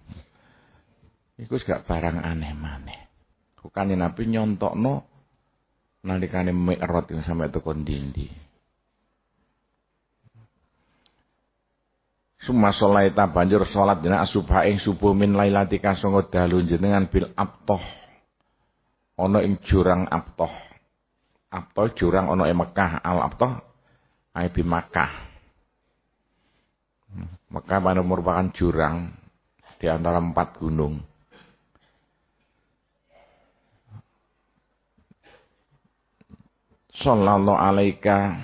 Iku gak barang aneh maneh. Bukan Nabi nyontokno nalikane yang sampai itu kondindi. Suma sholaita banjur sholat dina asubha ing subuh min lailatika songo dalu jenengan bil abtoh. Ono ing jurang abtoh. Abtoh jurang ono ing Mekah. Al abtoh ai bi Makkah. Mekah merupakan jurang di antara empat gunung. sallallahu alaika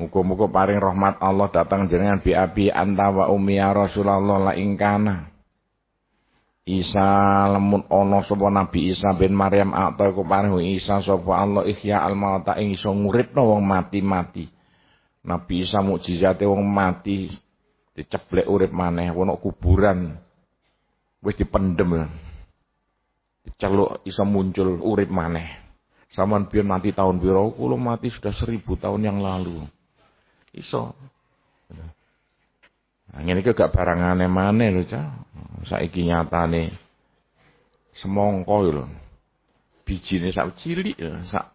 Muga-muga paring rahmat Allah datang jenengan bi abi anta wa ummi ya Rasulullah la ingkana. Isa lemun ana sapa Nabi Isa bin Maryam atau iku paring Isa sapa Allah ihya al mauta ing iso nguripno wong mati-mati. Nabi Isa mukjizate wong mati diceblek urip maneh ana kuburan wis dipendem. Diceluk iso muncul urip maneh. Saman biar mati tahun biru, kulo mati sudah seribu tahun yang lalu. Iso. Nah, ini gak barang aneh-aneh lho, Cah. Saiki nyatane semongko lho. Bijine sak cilik sak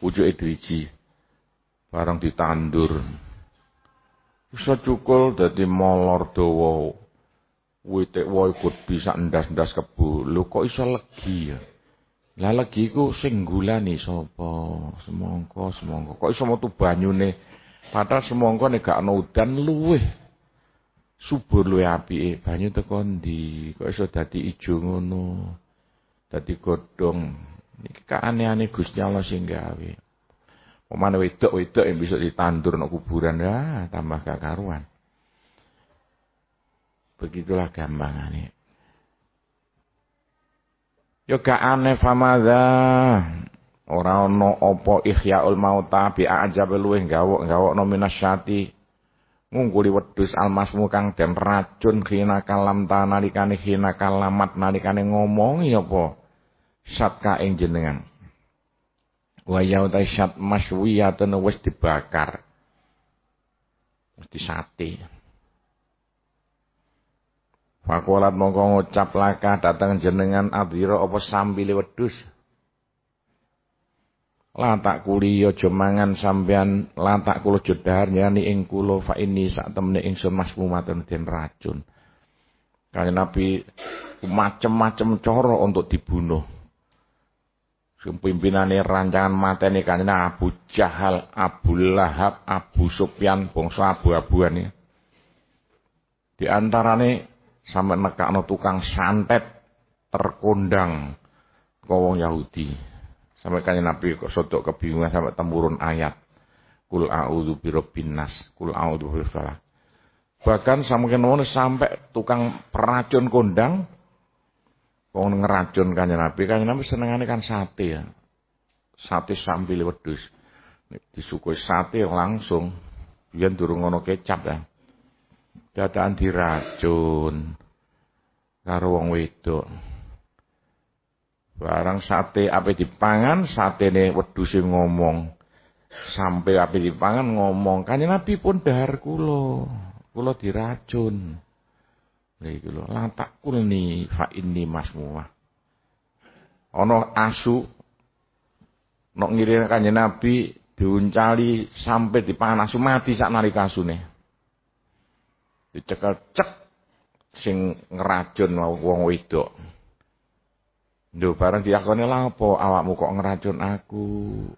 pucuke driji. Barang ditandur. Iso cukul dadi molor dawa. Witik wae bisa ndas-ndas kebu. Lho kok iso legi ya? Lah lagi iku sing gulani sapa? Semongko, semongko. Kok iso metu banyune? Padahal semongko nek gak ana udan luweh subur luwih apike. Banyu teko ndi? Kok iso dadi ijo ngono? Dadi godhong. Iki kaaneh-aneh Gusti Allah sing gawe. Pemane wedok-wedok yang bisa ditandur nang kuburan ya tambah gak karuan. Begitulah gampangane. Ya gak aneh famadha. Ora ana apa ihyaul mauta bi ajab luweh gawok-gawokno minasyati. Ngungkuli wedhus almasmu kang den racun khina kalam ta nalikane khina kalamat nalikane ngomongi apa satka ing jenengan. Wa yauta syat maswiyatun wis dibakar. Wis disate. Fakolat mongko ngucap laka datang jenengan adhira apa sambile wedhus. Latak kuli aja mangan sampean latak kula jedhar yani ing kula fa ini sak temne ingsun masmumatun den racun. Kanjeng Nabi macem-macem cara untuk dibunuh. Pimpinane rancangan mateni kanjeng Abu Jahal, Abu Lahab, Abu Sufyan, bangsa abu-abuan ya. Di antarane sampai nekakno tukang santet terkondang ke wong Yahudi. Sampai kanjeng Nabi kok sodok kebingungan sampai temurun ayat. Kul a'udzu birabbin nas, kul a'udzu birabbil Bahkan sampai sampai tukang peracun kondang Wong ngeracun kanjeng Nabi, kanjeng Nabi senengane kan sate ya. Sate sambil wedhus. Disukui sate langsung. Biyen durung ngono kecap ya. Dadaan diracun karo wong wedok. Barang sate apa dipangan, satene wedhuse ngomong. Sampai apa dipangan ngomong, kanjeng Nabi pun dahar kula. Kula diracun. Lha iku lho, la takulni fa inni masmuah. Ana asu nok ngiring kanjeng Nabi diuncali sampai dipangan asu mati sak nalika asune. Dicekel cek sing ngeracun wong wedok. Lho bareng diakoni lha apa awakmu kok ngeracun aku?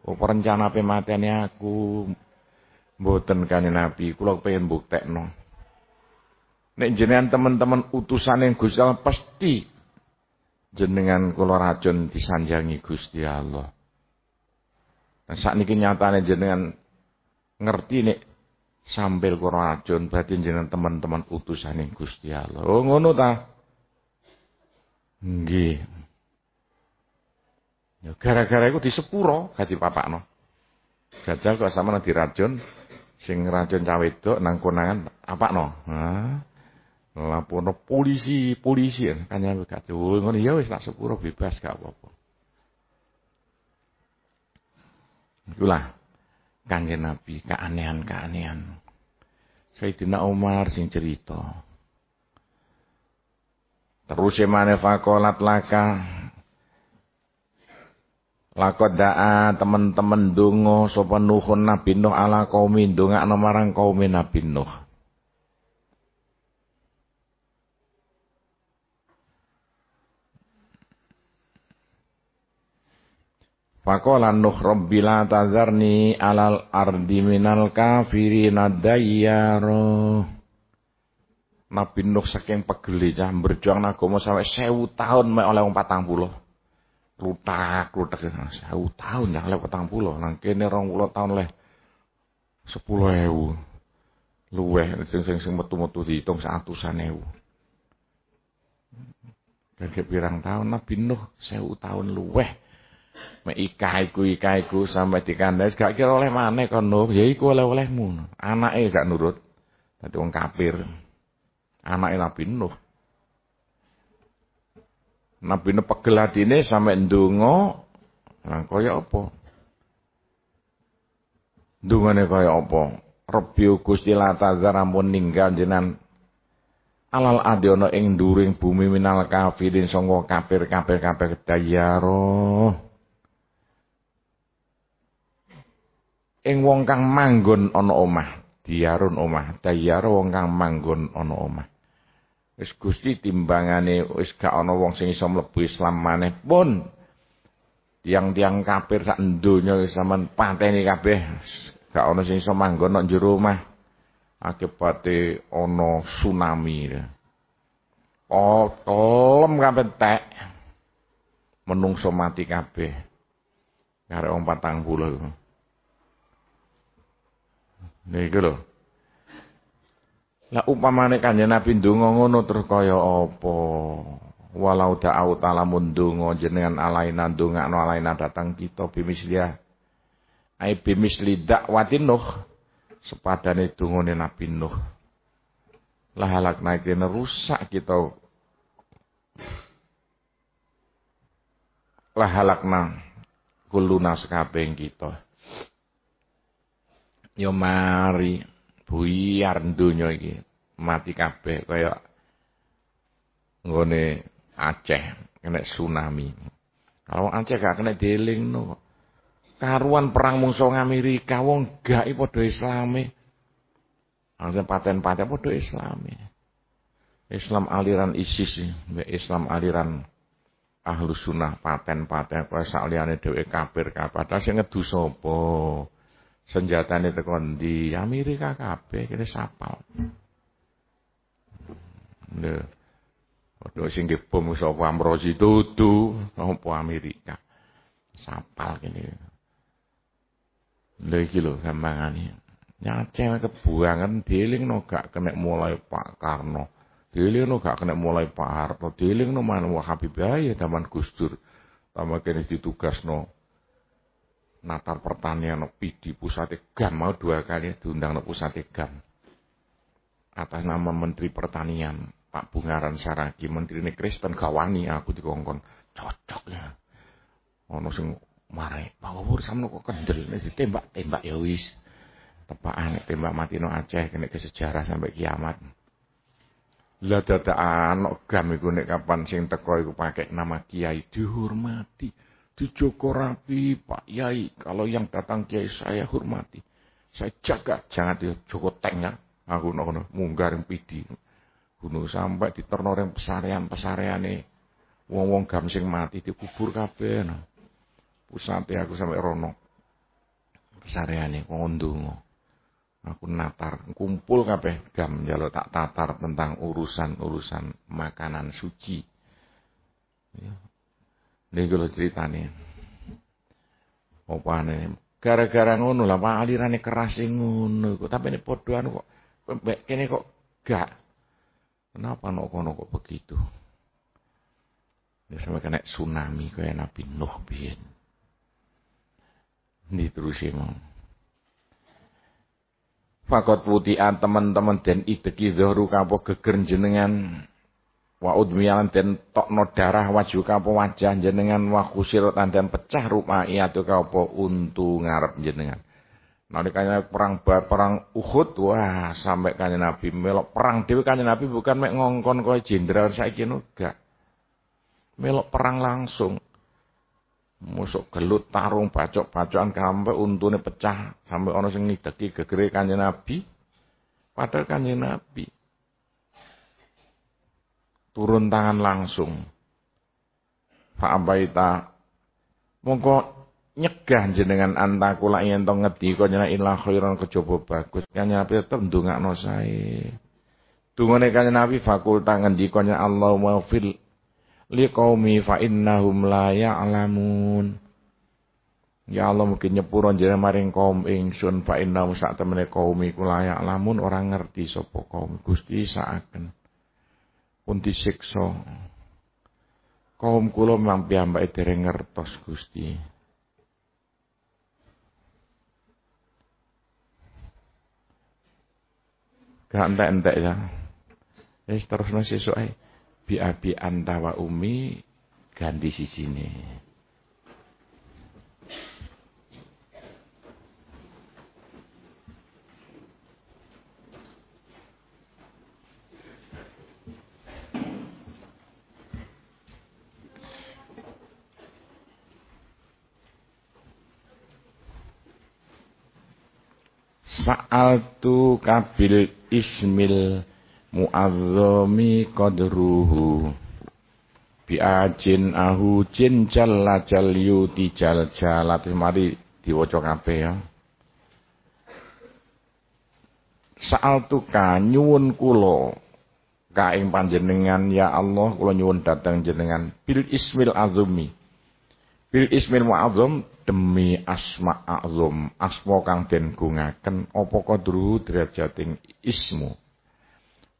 Apa rencana pe mateni aku? Mboten kanjeng Nabi, kula pengen buktekno. Nek jenengan teman-teman utusan yang Gusti Allah pasti jenengan kula racun disanjangi Gusti Allah. Nah saat ini nyatane jenengan ngerti nek sambil kula racun berarti jenengan teman-teman utusan yang Gusti Allah. Oh ngono ta? Nggih. Ya gara-gara iku disepuro kati papakno. Jajal kok sama diracun sing racun cawe wedok nang konangan apakno. Hah? Lapono polisi, polisi kan ya gak ngono ya wis tak sepuro bebas gak apa-apa. Itulah kanjeng Nabi, keanehan-keanehan. Sayyidina Umar sing cerita. Terus emane fakolat laka Lakot da'a teman-teman dungo sopan nuhun Nabi Nuh ala kaumin dunga marang kaumin Nabi Nuh. Faqala Nuh Rabbi la tazarni alal ardi minal kafirina dayyaro. Nabi Nuh saking pegeli cah berjuang agama sampai sewu tahun mek oleh wong patang puluh. Lutak, lutak sewu tahun ya oleh patang puluh. Nang kene rong puluh tahun leh sepuluh ewu. Luweh sing sing sing metu-metu dihitung seatusan ewu. Dan pirang tahun Nabi Nuh sewu tahun luweh Mek ikaiku ikaiku sampai dikandai gak kira oleh mana kon Nuh, ya iku oleh-olehmu. Anake gak nurut. Dadi wong kafir. Anake Nabi Nuh. Nabi Nuh pegel atine sampe ndonga. Nah, kaya apa? Ndungane kaya apa? Rabbi Gusti la tazar ninggal jenengan alal adiono ing nduring bumi minal kafirin sangka kafir-kafir kafir dayaro. Ing wong kang manggon ana omah diarun omah dayar wong kang manggon ana omah. Wis Gusti timbangane wis gak ana wong sing iso mlebu Islam maneh pun. Tiang-tiang kafir sak donya wis sampean pateni kabeh gak ana sing iso manggon nang jero omah. Akibate ana tsunami. Oh tolem kabeh tek. Menungso mati kabeh. Karo wong patang puluh Niku lho. Lah upamane kanjeng Nabi ndonga ngono terus kaya apa? Walau da'au ta'ala mundungo jenengan alaina ndongakno alaina datang kita bimislia. Ai bimisli dakwatin Nuh. Sepadane dungane Nabi Nuh. Lah halak naik rusak kita. Lah halakna kuluna sekabeng kita yo mari buyar donya iki mati kabeh kaya nggone Aceh kena tsunami. Kalau Aceh gak kena no. Karuan perang musuh Amerika wong gak padha islame. Langsung paten-paten padha islame. Islam aliran ISIS Islam aliran ahlu sunnah paten-paten kaya sak liyane dhewe kafir kabeh. Sing ngedu sapa? Senjatane teko ndi Amerika kabeh kene sapal lho padha sing bom sapa Amrozi dudu apa Amerika Sapal kene. Lha iki lho gampangane. Nyaceh kebuangan no gak kena mulai Pak Karno. no gak kena mulai Pak Harto. no mana wah Habib ya zaman Gus Dur. Tambah kene no Natar pertanian no pidi pusat GAM mau dua kali diundang no pusat GAM. Atas nama Menteri Pertanian Pak Bungaran Saragi, Menteri ini Kristen gawani aku dikongkon cocok ya. Ono sing marai, Pak sama kok kendel, ditembak-tembak ya wis tepaan tembak mati no Aceh kena ke sejarah sampai kiamat. Lah dadakan gam iku nek kapan sing teko iku pakai nama kiai dihormati, dijogo rapi Pak Yai. Kalau yang datang kiai saya hormati. Saya jaga jangan dijogo tank ya. Aku nono munggar pidi. Gunung sampai di yang pesarian nih. Wong-wong gam sing mati dikubur kabeh. No. Pusate aku sampai rono. Pesariane wong ndonga. Aku natar, kumpul kabeh gam jalo tak tatar tentang urusan-urusan makanan suci. Ya. Ini kalau ceritanya. Opane gara-gara ngono lah Pak alirane keras ngono kok tapi ini podoan kok kene kok gak. Kenapa nok kono kok begitu? Ya sama kena tsunami kayak Nabi Nuh biyen. Diterusin mau. Fakot putian teman-teman dan ideki zohru kapo geger jenengan wa udmiyan den tokno darah waju kapo wajah jenengan wa khusir dan pecah rupa iatu kapo untu ngarep jenengan. Nalikanya perang perang Uhud wah sampai kanjeng Nabi melok perang dhewe kanjeng Nabi bukan mek ngongkon kowe jenderal saiki gak. Melok perang langsung. Musuk gelut tarung bacok-bacokan sampai untune pecah sampai ana sing ngideki gegere Kanjeng Nabi. Padahal Kanjeng Nabi turun tangan langsung. Fa'abaita mongko nyegah jenengan antakula yen to ngedika nyenak ilah khairan kejaba bagus. Kanjeng Nabi tetep ndongakno sae. Dungane Kanjeng Nabi fakulta ngendikanya Allah fil liqaumi fa innahum la ya'lamun. Ya Allah mungkin nyepuro jenengan maring kaum ingsun fa innahum sak temene kaum iku la ya'lamun ora ngerti sapa kaum Gusti saaken. Pun disiksa. Kaum kula memang piyambake dereng ngertos Gusti. Gak entek-entek ya. Wis terusno sesuk ae bi abi umi ganti sisine Sa'altu kabil ismil mu'azzami qadruhu. Biajin ahu jin jalla jal yuti jal jalat. Mari diwaca kabeh ya. Saal tuka nyuwun kula. Kaing panjenengan ya Allah kula nyuwun datang jenengan. Bil ismil azumi. Bil ismil mu'azzam demi asma azum asma kang den gungaken apa kadru derajating ismu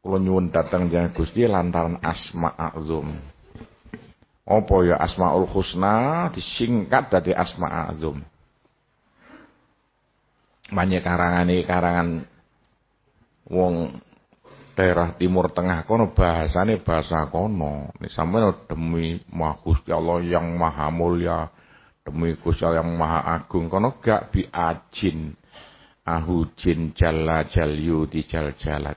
Kula nyuwun datang jangan Gusti lantaran asma azum. Apa ya asmaul husna disingkat dari asma azum. Banyak karangan ini karangan wong daerah timur tengah kono bahasane bahasa kono. Ini sampeyan demi Gusti Allah yang maha mulia, demi Allah yang maha agung kono gak biajin ahujin jalla jalyu di jal jalat.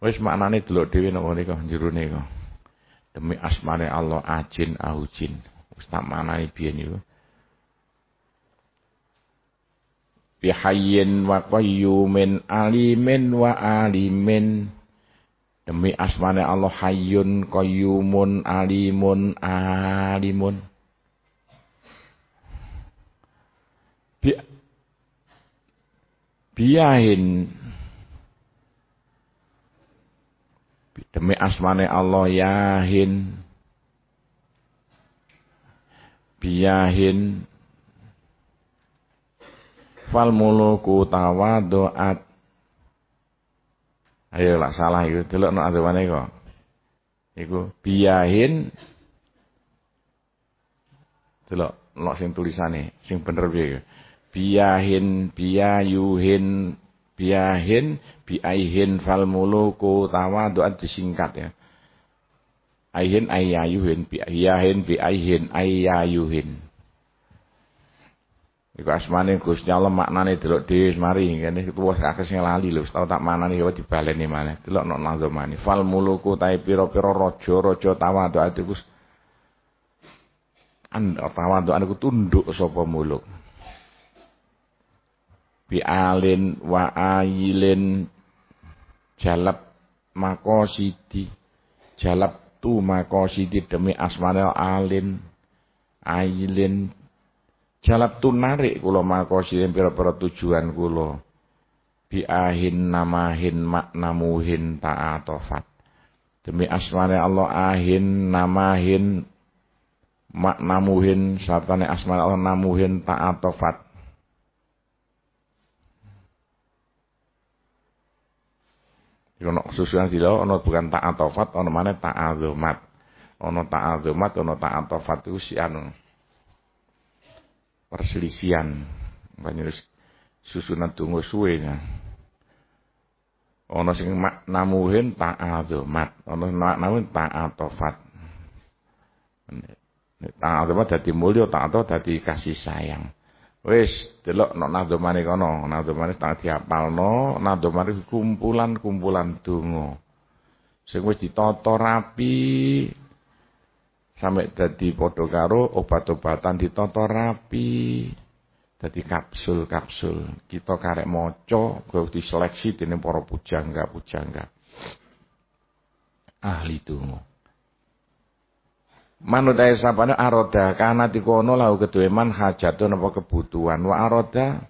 Wis maknane delok dhewe ngene kok jerone kok. Demi asmane Allah Ajin Ahujin. Wis tak maknane biyen iku. Bihayyin wa qayyumin alimin wa alimin. Demi asmane Allah Hayyun Qayyumun Alimun Alimun. Bi biyahin Demi asmane Allah yahin. Biyahin fal muluku tawaduat. Ayo lah salah iku delok nek adwane kok. Iku biyahin delok nek sing tulisane sing bener piye biyahin biyayuhin biyahin biaihin fal muluku tawaduat disingkat ya. Aihin ayayuhin biyahin biaihin ayayuhin Iku asmane Gusti Allah maknane delok dhewe mari ngene. Itu wis akeh sing lali lho tau tak manani kok dibaleni maneh. Delok nok nazomani. Fal muluku tae pira-pira raja-raja tawadhu iku. An tawadhu iku tunduk sapa muluk bi alin wa ayilin jalab makosidi jalab tu makosidi demi asmane alin ayilin Jalab tu narik kula makosidin pira-pira tujuan kula. Biahin namahin maknamuhin ta'atofat. Demi asmane Allah ahin namahin maknamuhin satane asmane Allah namuhin ta'atofat. Ono susunan sila ono bukan ta'atofat ono mana ta'azumat. Ono ta'azumat ono ta'atofat itu si anu perselisian banyak susunan tunggu suwe ono sing namuhin ta'adzumat ono namuhin ta'atofat ta'adzumat dadi mulya ta'atofat dadi kasih sayang wis delok nek nadhomane kono. Nadhomane tak diapalno nadhomane kumpulan-kumpulan donga. Sing wis ditata rapi sampai dadi padha karo obat-obatan ditata rapi. Dadi kapsul-kapsul kita karek maca kuwi diseleksi dening para pujangga-pujangga. Ahli donga Manut ae sapane aroda kana dikono lau keduwe man hajatun apa kebutuhan wa aroda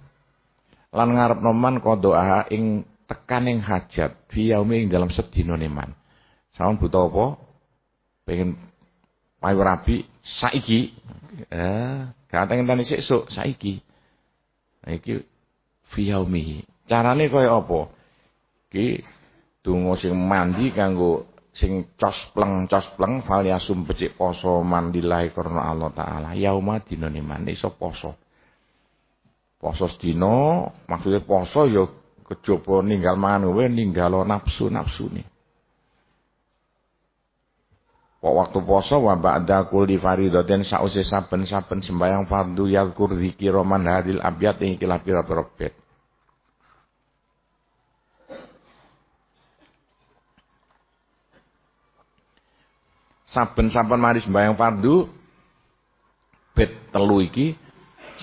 lan ngarepno man kodoa ing tekaning hajat fi yaumi ing dalam sedina man. Sawan butuh apa? Pengen Payu rabi saiki. Eh, kata ngenteni sesuk saiki. Nah iki fi yaumi. Carane kaya apa? Ki donga sing mandi kanggo sing cospleng cospleng fal yasum becik poso mandilahi karena Allah taala. Yauma dinane man iso poso. Poso sedina maksudnya poso ya kejaba ninggal mangan kowe ninggalo nafsu-nafsune. Kok waktu poso wa ba'da kulli faridatin sause saben-saben sembayang fardu yalkur zikira man hadil abyat ing ikilah pira-pira. Saben-saben mari sembayang fardu bet telu iki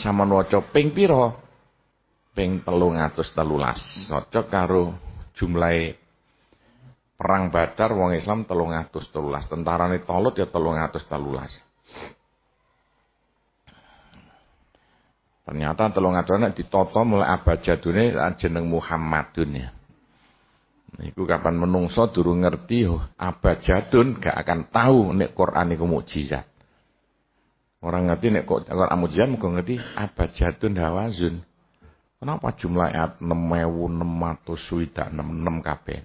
sama waca ping pira? Ping 313. Cocok karo jumlahe perang Badar wong Islam Tentara ini Tolut ya telulas. Ternyata telung ditoto mulai abad jadune jeneng Muhammadun ya. Iku kapan menungso durung ngerti oh, jadun gak akan tahu nek Quran iku mukjizat. Orang ngerti nek Quran mukjizat mung ngerti jadun hawazun. Kenapa jumlah ayat 6600 suwida 66 kabeh?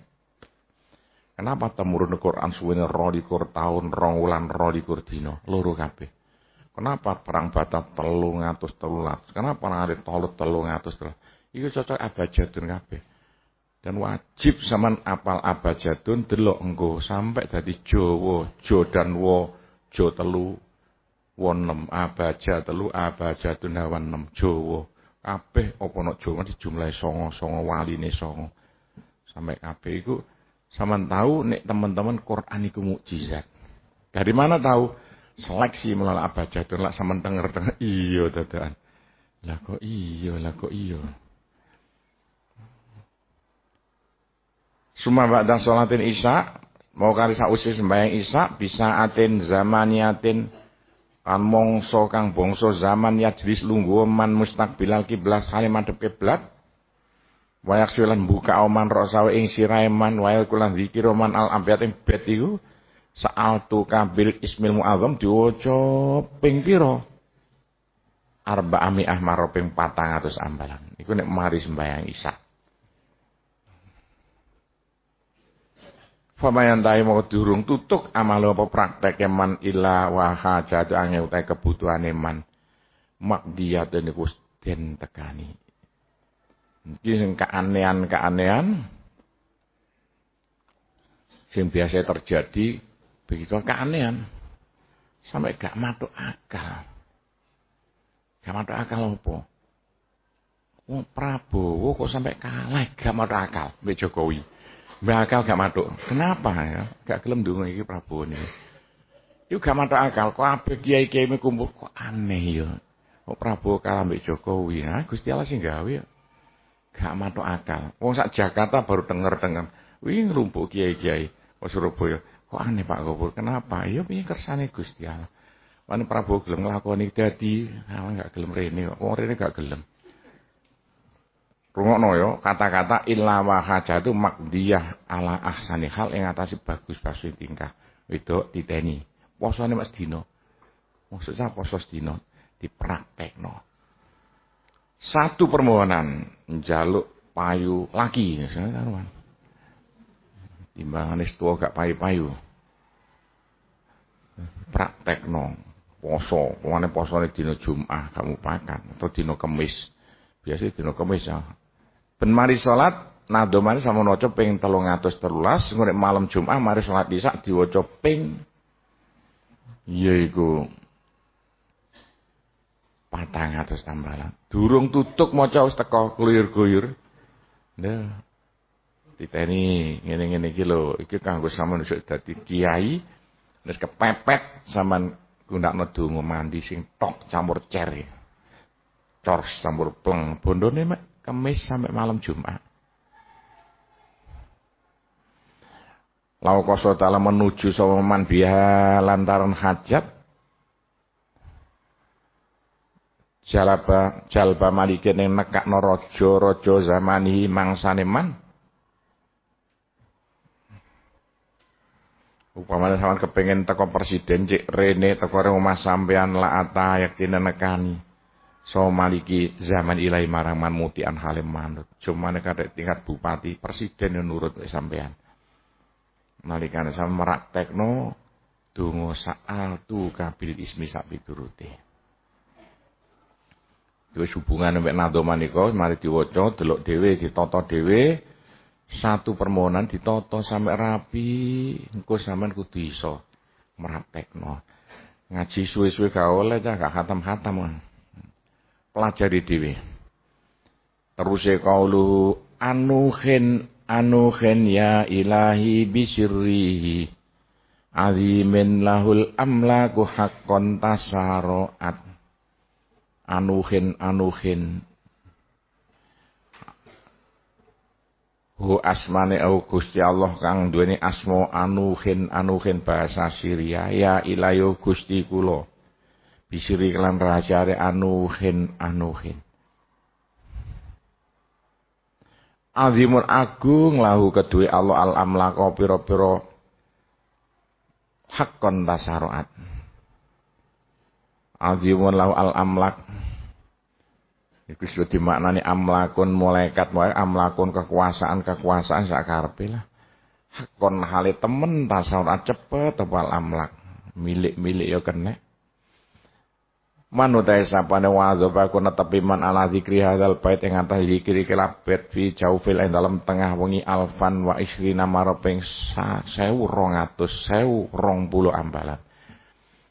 Kenapa temurun Quran suwene rolikur tahun, rong wulan rolikur dino, loro kabeh. Kenapa perang bata telung atus telulat? Kenapa nari tolut telung atus telulat? Iku cocok abajadun kabeh. Dan wajib zaman apal abajadun delok engko sampai dadi Jawa, Jo dan Wo, Jo telu, Wo nem, abaja telu, abajadun hawan nem, Jawa. Kabeh apa nok Jawa dijumlahi songo-songo waline songo. Sampai kabeh iku sama tahu nek teman-teman Quran itu mukjizat. Dari mana tahu? Seleksi melalui abajatun lah sama denger denger iya dadakan. Lah kok iya, lah kok iya. Suma ba'da sholatin isya, mau kali sausi sembahyang isya bisa atin zamaniatin kan mongso kang bongso zaman ya jelis lungguh man mustakbilal kiblas halim madhep kiblat Wayak sulan buka oman rosawe ing siraiman wayal kulan zikir oman al ambiyat ing bet iku saal tu kabil ismil mu'azam diwaca ping pira arba ami ahmar ping atus ambalan. Iku nek mari sembahyang isak. Famayan tahi mau durung tutuk amal apa praktek man ila wa hajatu ange utai kebutuhan man. Makdiyat niku den tekani. Iki sing keanehan-keanehan sing biasa terjadi begitu keanehan sampai gak matuk akal. Gak matuk akal apa? Wong Prabowo kok sampai kalah gak matuk akal mbek Jokowi. Bakal gak matuk. Kenapa ya? Gak gelem ndonga iki Prabowo niki. Iku gak matuk akal. Kok ape kiai-kiai kumpul kok aneh ya. Kok Prabowo kalah mbek Jokowi. Nah, Gusti Allah sing gawe ya. Gak matuk akal. Wong sak Jakarta baru denger-denger. Wih ngerumpuk kiai-kiai. Kok Surabaya. Kok aneh Pak Gopur. Kenapa? Ya piye kersane Gusti Allah. Wan Prabowo gelem nglakoni dadi, awak gak gelem rene kok. Rene gak gelem. Rungokno yo kata-kata illa wa hajatu makdiyah ala ahsani hal yang atasi bagus bagus tingkah. Wedok titeni. Posone Mas Dino. Maksudnya poso dino dipraktekno. Satu permohonan njaluk payu laki karuan. Timbangan tua gak payu-payu. Praktekno poso, poso posone dino Jumat kamu pakan atau dino Kemis. Biasa dino Kemis ya. Ben mari salat nado mari sama maca ping 313 ngurip malam Jumat mari salat isya diwaca ping yaiku atus tambalan. Durung tutuk maca wis teko kluyur-kluyur. Nah, titeni ngene-ngene iki lho, iki kanggo sampean isuk dadi kiai wis kepepet sampean gundakno donga mandi sing tok campur cer. Cor campur pleng. Bondone mek Kemis sampai malam Jumat. Lau ta'ala menuju man biha lantaran hajat. Jalaba jalba malikin yang nekak no rojo rojo zamanihi mangsane man. Upamanya sama kepengen teko presiden cik Rene teko rumah sampean la ata yakin nekani. So maliki zaman ilai marang man mutian halim manut. Cuma kada tingkat bupati, presiden yang nurut sampean. Nalikane sama merak tekno dungo saal tu kabil ismi sak piturute. Wis hubungan mbek nado manika mari diwaca delok dhewe ditata dhewe satu permohonan ditata sampai rapi engko sampean kudu iso meraktekno. Ngaji suwe-suwe gak oleh cah gak khatam-khatam pelajari dhewe. Terus kaulu anuhin anuhin ya ilahi bisirrihi. Azimin lahul amlaku haqqon tasaroat anuhin anuhin. Hu asmane au Gusti Allah kang duweni asma anuhin anuhin bahasa Syria. Ya ilayo Gusti kula bisiri kelan rahasiare anuhin anuhin Azimun agung lahu kedue Allah al amlaka pira-pira hakon tasaruat. Azimun lahu al amlak Iku sudah dimaknani amlakun malaikat wae amlakun kekuasaan-kekuasaan sakarepe lah. Hakon hale temen tasaruat cepet tebal amlak. Milik-milik ya kena. Manutai sapane wadzaba kuna tepi man ala zikri hadzal bait ing atas zikri kelabet fi jaufil ing dalam tengah wengi alfan wa isrina maraping 1200 1020 ambalan.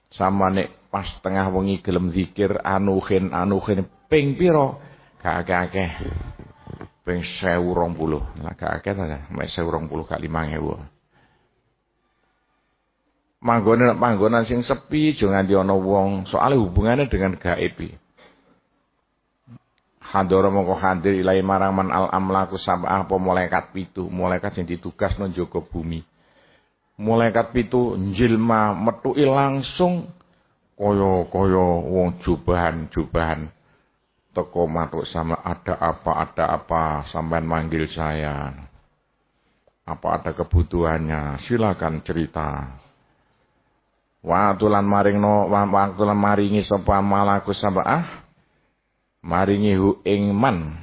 Sama nek pas tengah wengi gelem zikir anuhin anuhin ping pira gak akeh ping 1020. Lah gak akeh ta mek 1020 gak 5000 manggone nek panggonan sing sepi aja nganti ana wong. Soalnya hubungannya dengan gaib Hadoro mongko hadir ilai marang man al amlaku sab'ah apa malaikat pitu. Malaikat sing ditugas jaga bumi. Malaikat pitu njilma metuki langsung kaya-kaya wong jubahan-jubahan. Teko matuk sama ada apa ada apa? Sampean manggil saya. Apa ada kebutuhannya? Silakan cerita Waktu lan maring no waktu lan maringi sapa malaku sabah maringi hu ing man.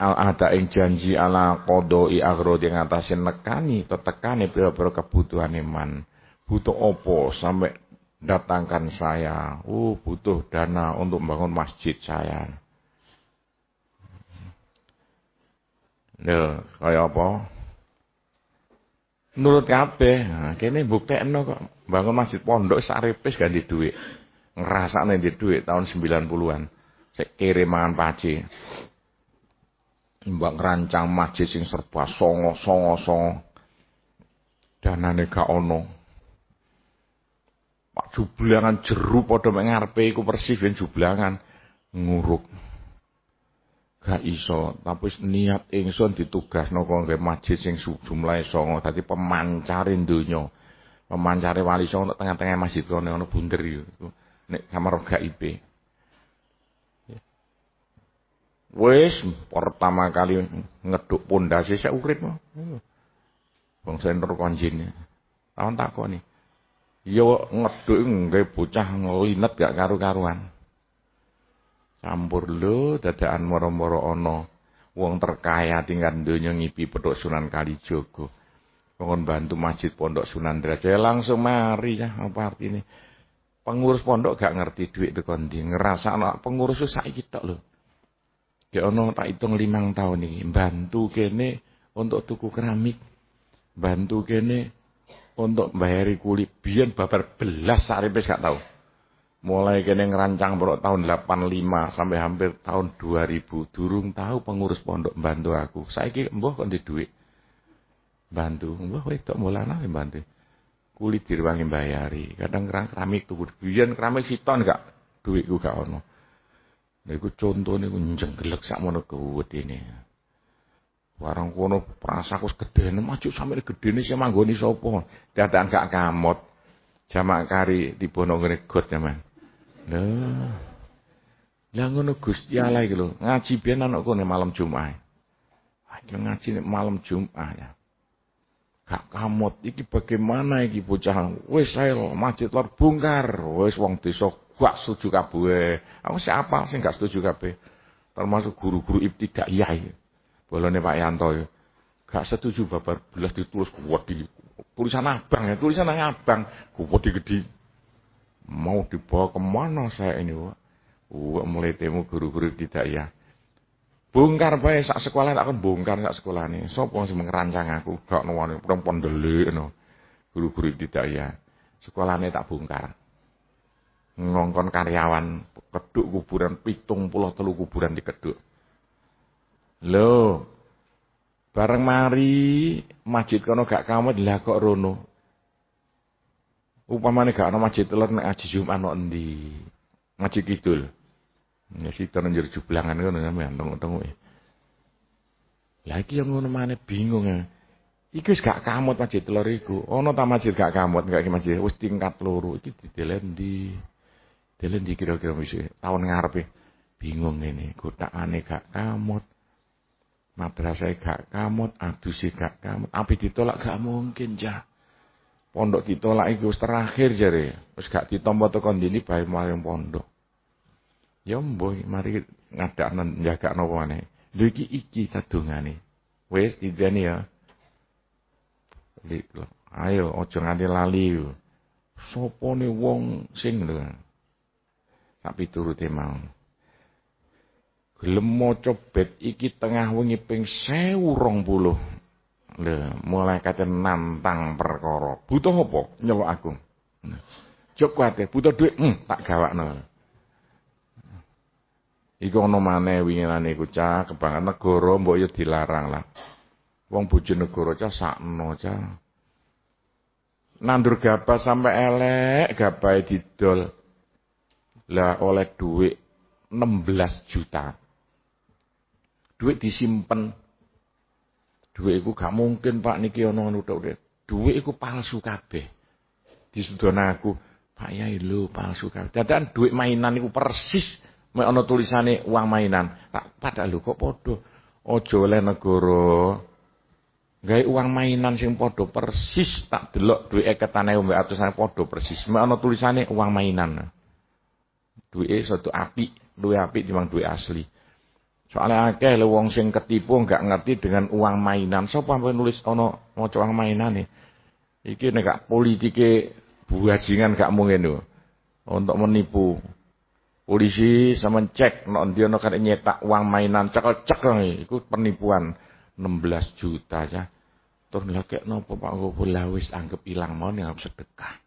Al ada ing janji ala qodoi agro yang ngatasin nekani tetekani pira-pira kebutuhan iman. Butuh opo sampai datangkan saya? Uh butuh dana untuk membangun masjid saya. Lho, kaya apa? Nurut kabeh. Nah, kene buktekno kok bangun masjid pondok saripis ganti dhuwit ngerasakne di duit tahun 90-an. Sik kirim mangan paci. Mbak ngerancang masjid sing serba songo songo songo. Danane gak ono. Pak jublangan jeru padha mek ngarepe iku persis ben jublangan nguruk. Gak iso, tapi niat ingsun ditugasno kok nggih masjid sing jumlahe songo dadi pemancarin donya. Pemancare wali songo tengah-tengah masjid kono ono bunder iku nek kamar IP. Wes pertama kali ngeduk pondasi saya urip. Wong senter konjine. Tahun takoni. Yo ngeduk nggae bocah ngelinet gak karu-karuan. Campur lho dadakan moro-moro ana wong terkaya tinggal donya ngipi Pedok Sunan Kalijogo. Pengen bantu masjid Pondok Sunan Derajat. Langsung mari ya apa artine? Pengurus pondok gak ngerti duit itu kondi ngerasa anak pengurus saiki tok lho. Ya ono tak hitung limang tahun ini bantu kene untuk tuku keramik. Bantu kene untuk bayari kulit. Biyen babar belas saripes gak tahu mulai kene ngerancang berok tahun 85 sampai hampir tahun 2000 durung tahu pengurus pondok bantu aku saiki mbah kok duit bantu mbah wedok mulana bantu kulit direwangi bayari. Kadang kerang keramik tuh biyen keramik siton gak duitku gak ono. Lha iku contone ku njenggelek sakmono ini. Warang kono prasaku gedene maju sampe gedene sing manggoni sapa. Dadakan gak kamot. Jamak kari dibono ngene got jaman. Lho. Lah ngono Gusti Allah iki lho, ngaji biyen anakku malam Jumat. Ayo ngaji malam Jumat ya. Gak kamot iki bagaimana iki bocah? Wis ae masjid lor bongkar wis wong desa gak setuju kabeh. Aku siapa sing gak setuju kabeh. Termasuk guru-guru ibtidaiyah bolone Pak Yanto ya. Gak setuju babar belas ditulis di tulisan abang ya tulisan abang. Di gede mau dibawa ke mana saya ini Wah, mulai temu guru-guru ibtidaiyah Bongkar bae sak sekolah tak kon bongkar sak sekolahane. Sopo sing ngerancang aku? Gak nuwane pondok pondelik no. Guru-guru tidak ya. Sekolahane tak bongkar. Ngongkon karyawan keduk kuburan pitung puluh telu kuburan di keduk. Lho. Bareng mari masjid kono gak kamu lah kok rono. Upamane gak ana masjid telur nek aji Jumat ono endi? Masjid Kidul. Ya sita njur jublangan ngono sampean tengok-tengok. Lah iki yang ngono maneh bingung ya. Iki gak kamot masjid telur iku. Ono ta masjid gak kamot gak iki masjid wis tingkat loro iki didelen di delen di kira-kira wis tahun ngarepe. Bingung ini, kotakane gak kamot. Madrasah gak kamot, aduse gak kamot. Api ditolak gak mungkin, jah. Pondok ditolak iku terakhir jare. Wis gak ditampa tekan dini bae maring pondok. Ya mboh mari ngadakno njagakno apa maneh. Lho iki iki sadungane. Wis dideni ya. Ayo aja nganti lali. Sopone wong sing lho. Tak piturute mau. Gelem maca iki tengah wengi ping 1020. Lho, mulai kate nantang perkara. Butuh apa? Nyelok aku. Jok kuate, butuh duit, hmm, tak gawakno. Iku ana maneh winginane iku cah kebangan negara mbok ya dilarang lah. Wong bojo negara cah sakno cah. Nandur gabah sampai elek gabah didol. Lah oleh duit 16 juta. Duit disimpen. Duit iku gak mungkin Pak niki ana ngono tok. Duit iku palsu kabeh. Disudon aku, Pak Yai lho palsu kabeh. Dadakan duit mainan iku persis Mek ana tulisane uang mainan. Tak padahal lho kok padha. Aja oleh negara gawe uang mainan sing padha persis tak delok duwe eketane mbek atusane padha persis. Mek ana tulisane uang mainan. Duwe satu api, duwe api timbang duwe asli. Soalnya akeh le wong sing ketipu nggak ngerti dengan uang mainan. Sapa sampe nulis ana maca uang mainan nih. Iki nek gak politike bajingan gak mungkin lho. Untuk menipu. Polisi sama cek nek dia kan nyetak uang mainan cekel-cek iku penipuan 16 juta ya. Terus lagi nopo Pak Gopo lawis anggap ilang mau ning sedekah.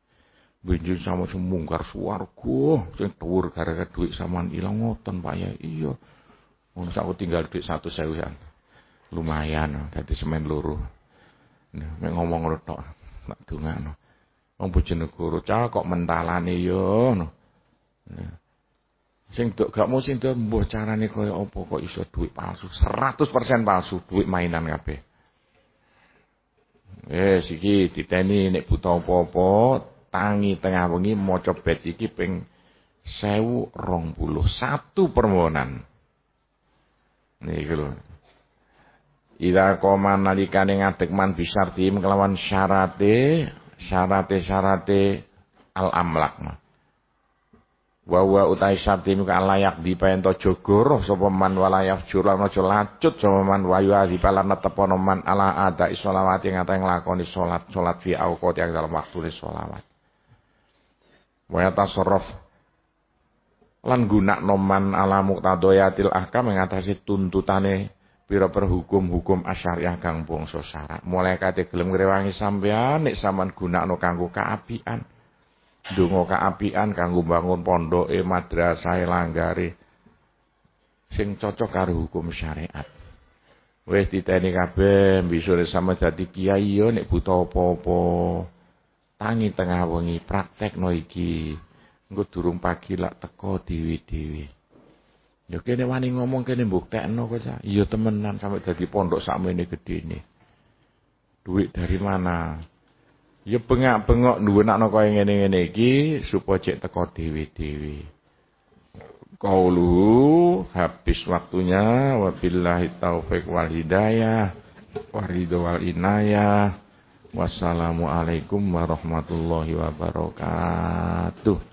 Benjin sama semungkar suwargo sing dhuwur gara-gara duit samaan ilang ngoten Pak ya. Iya. Wong aku tinggal duit satu sewian. Lumayan dadi semen loro. Nek ngomong ngono tok nak dongakno. Wong bojonegoro cah kok mentalane yo no. Sing dok gak sing dok mbuh carane kaya apa kok iso duit palsu. 100% palsu duit mainan kabeh. Eh siki diteni nek buta apa-apa tangi tengah wengi maca bet iki ping 1021 permohonan. Niku lho. Ida koma nalikane ngadeg man bisartim kelawan syarate syarate syarate al amlak mah. Wa wa utai sartim ka layak dipento jogoro sapa man walayak jurlan aja lacut sapa man wayu adipalan tepono man ala ada isolawati ngata nglakoni salat salat fi auqat yang dalam waktu sholawat wa tasarruf lan gunakno man ala muqtadayatil ahkam ngatasi tuntutane pira-pira hukum-hukum asyariah kang bangsa syarak. Mulai kate gelem ngrewangi sampean nek sampean gunakno kanggo kaapian. Donga kaapian kanggo bangun pondoke madrasah langgare sing cocok karo hukum syariat. Wis diteni kabeh bisure sama dadi kiai yo nek buta apa-apa. Tangi tengah wengi praktekno iki engko durung pagi lak teko dewi-dewi. Ya kene wani ngomong kene mbuktekno kok iya temenan sampe dadi pondok sakmene gedene duit dari mana? Ya bengak-bengok nuwunakno kaya ngene-ngene iki supaya cek teko dewi-dewi. Qauluhu habis waktunya wabillahi taufik wal hidayah waridho wal inayah. Wassalamualaikum warahmatullahi wabarakatuh.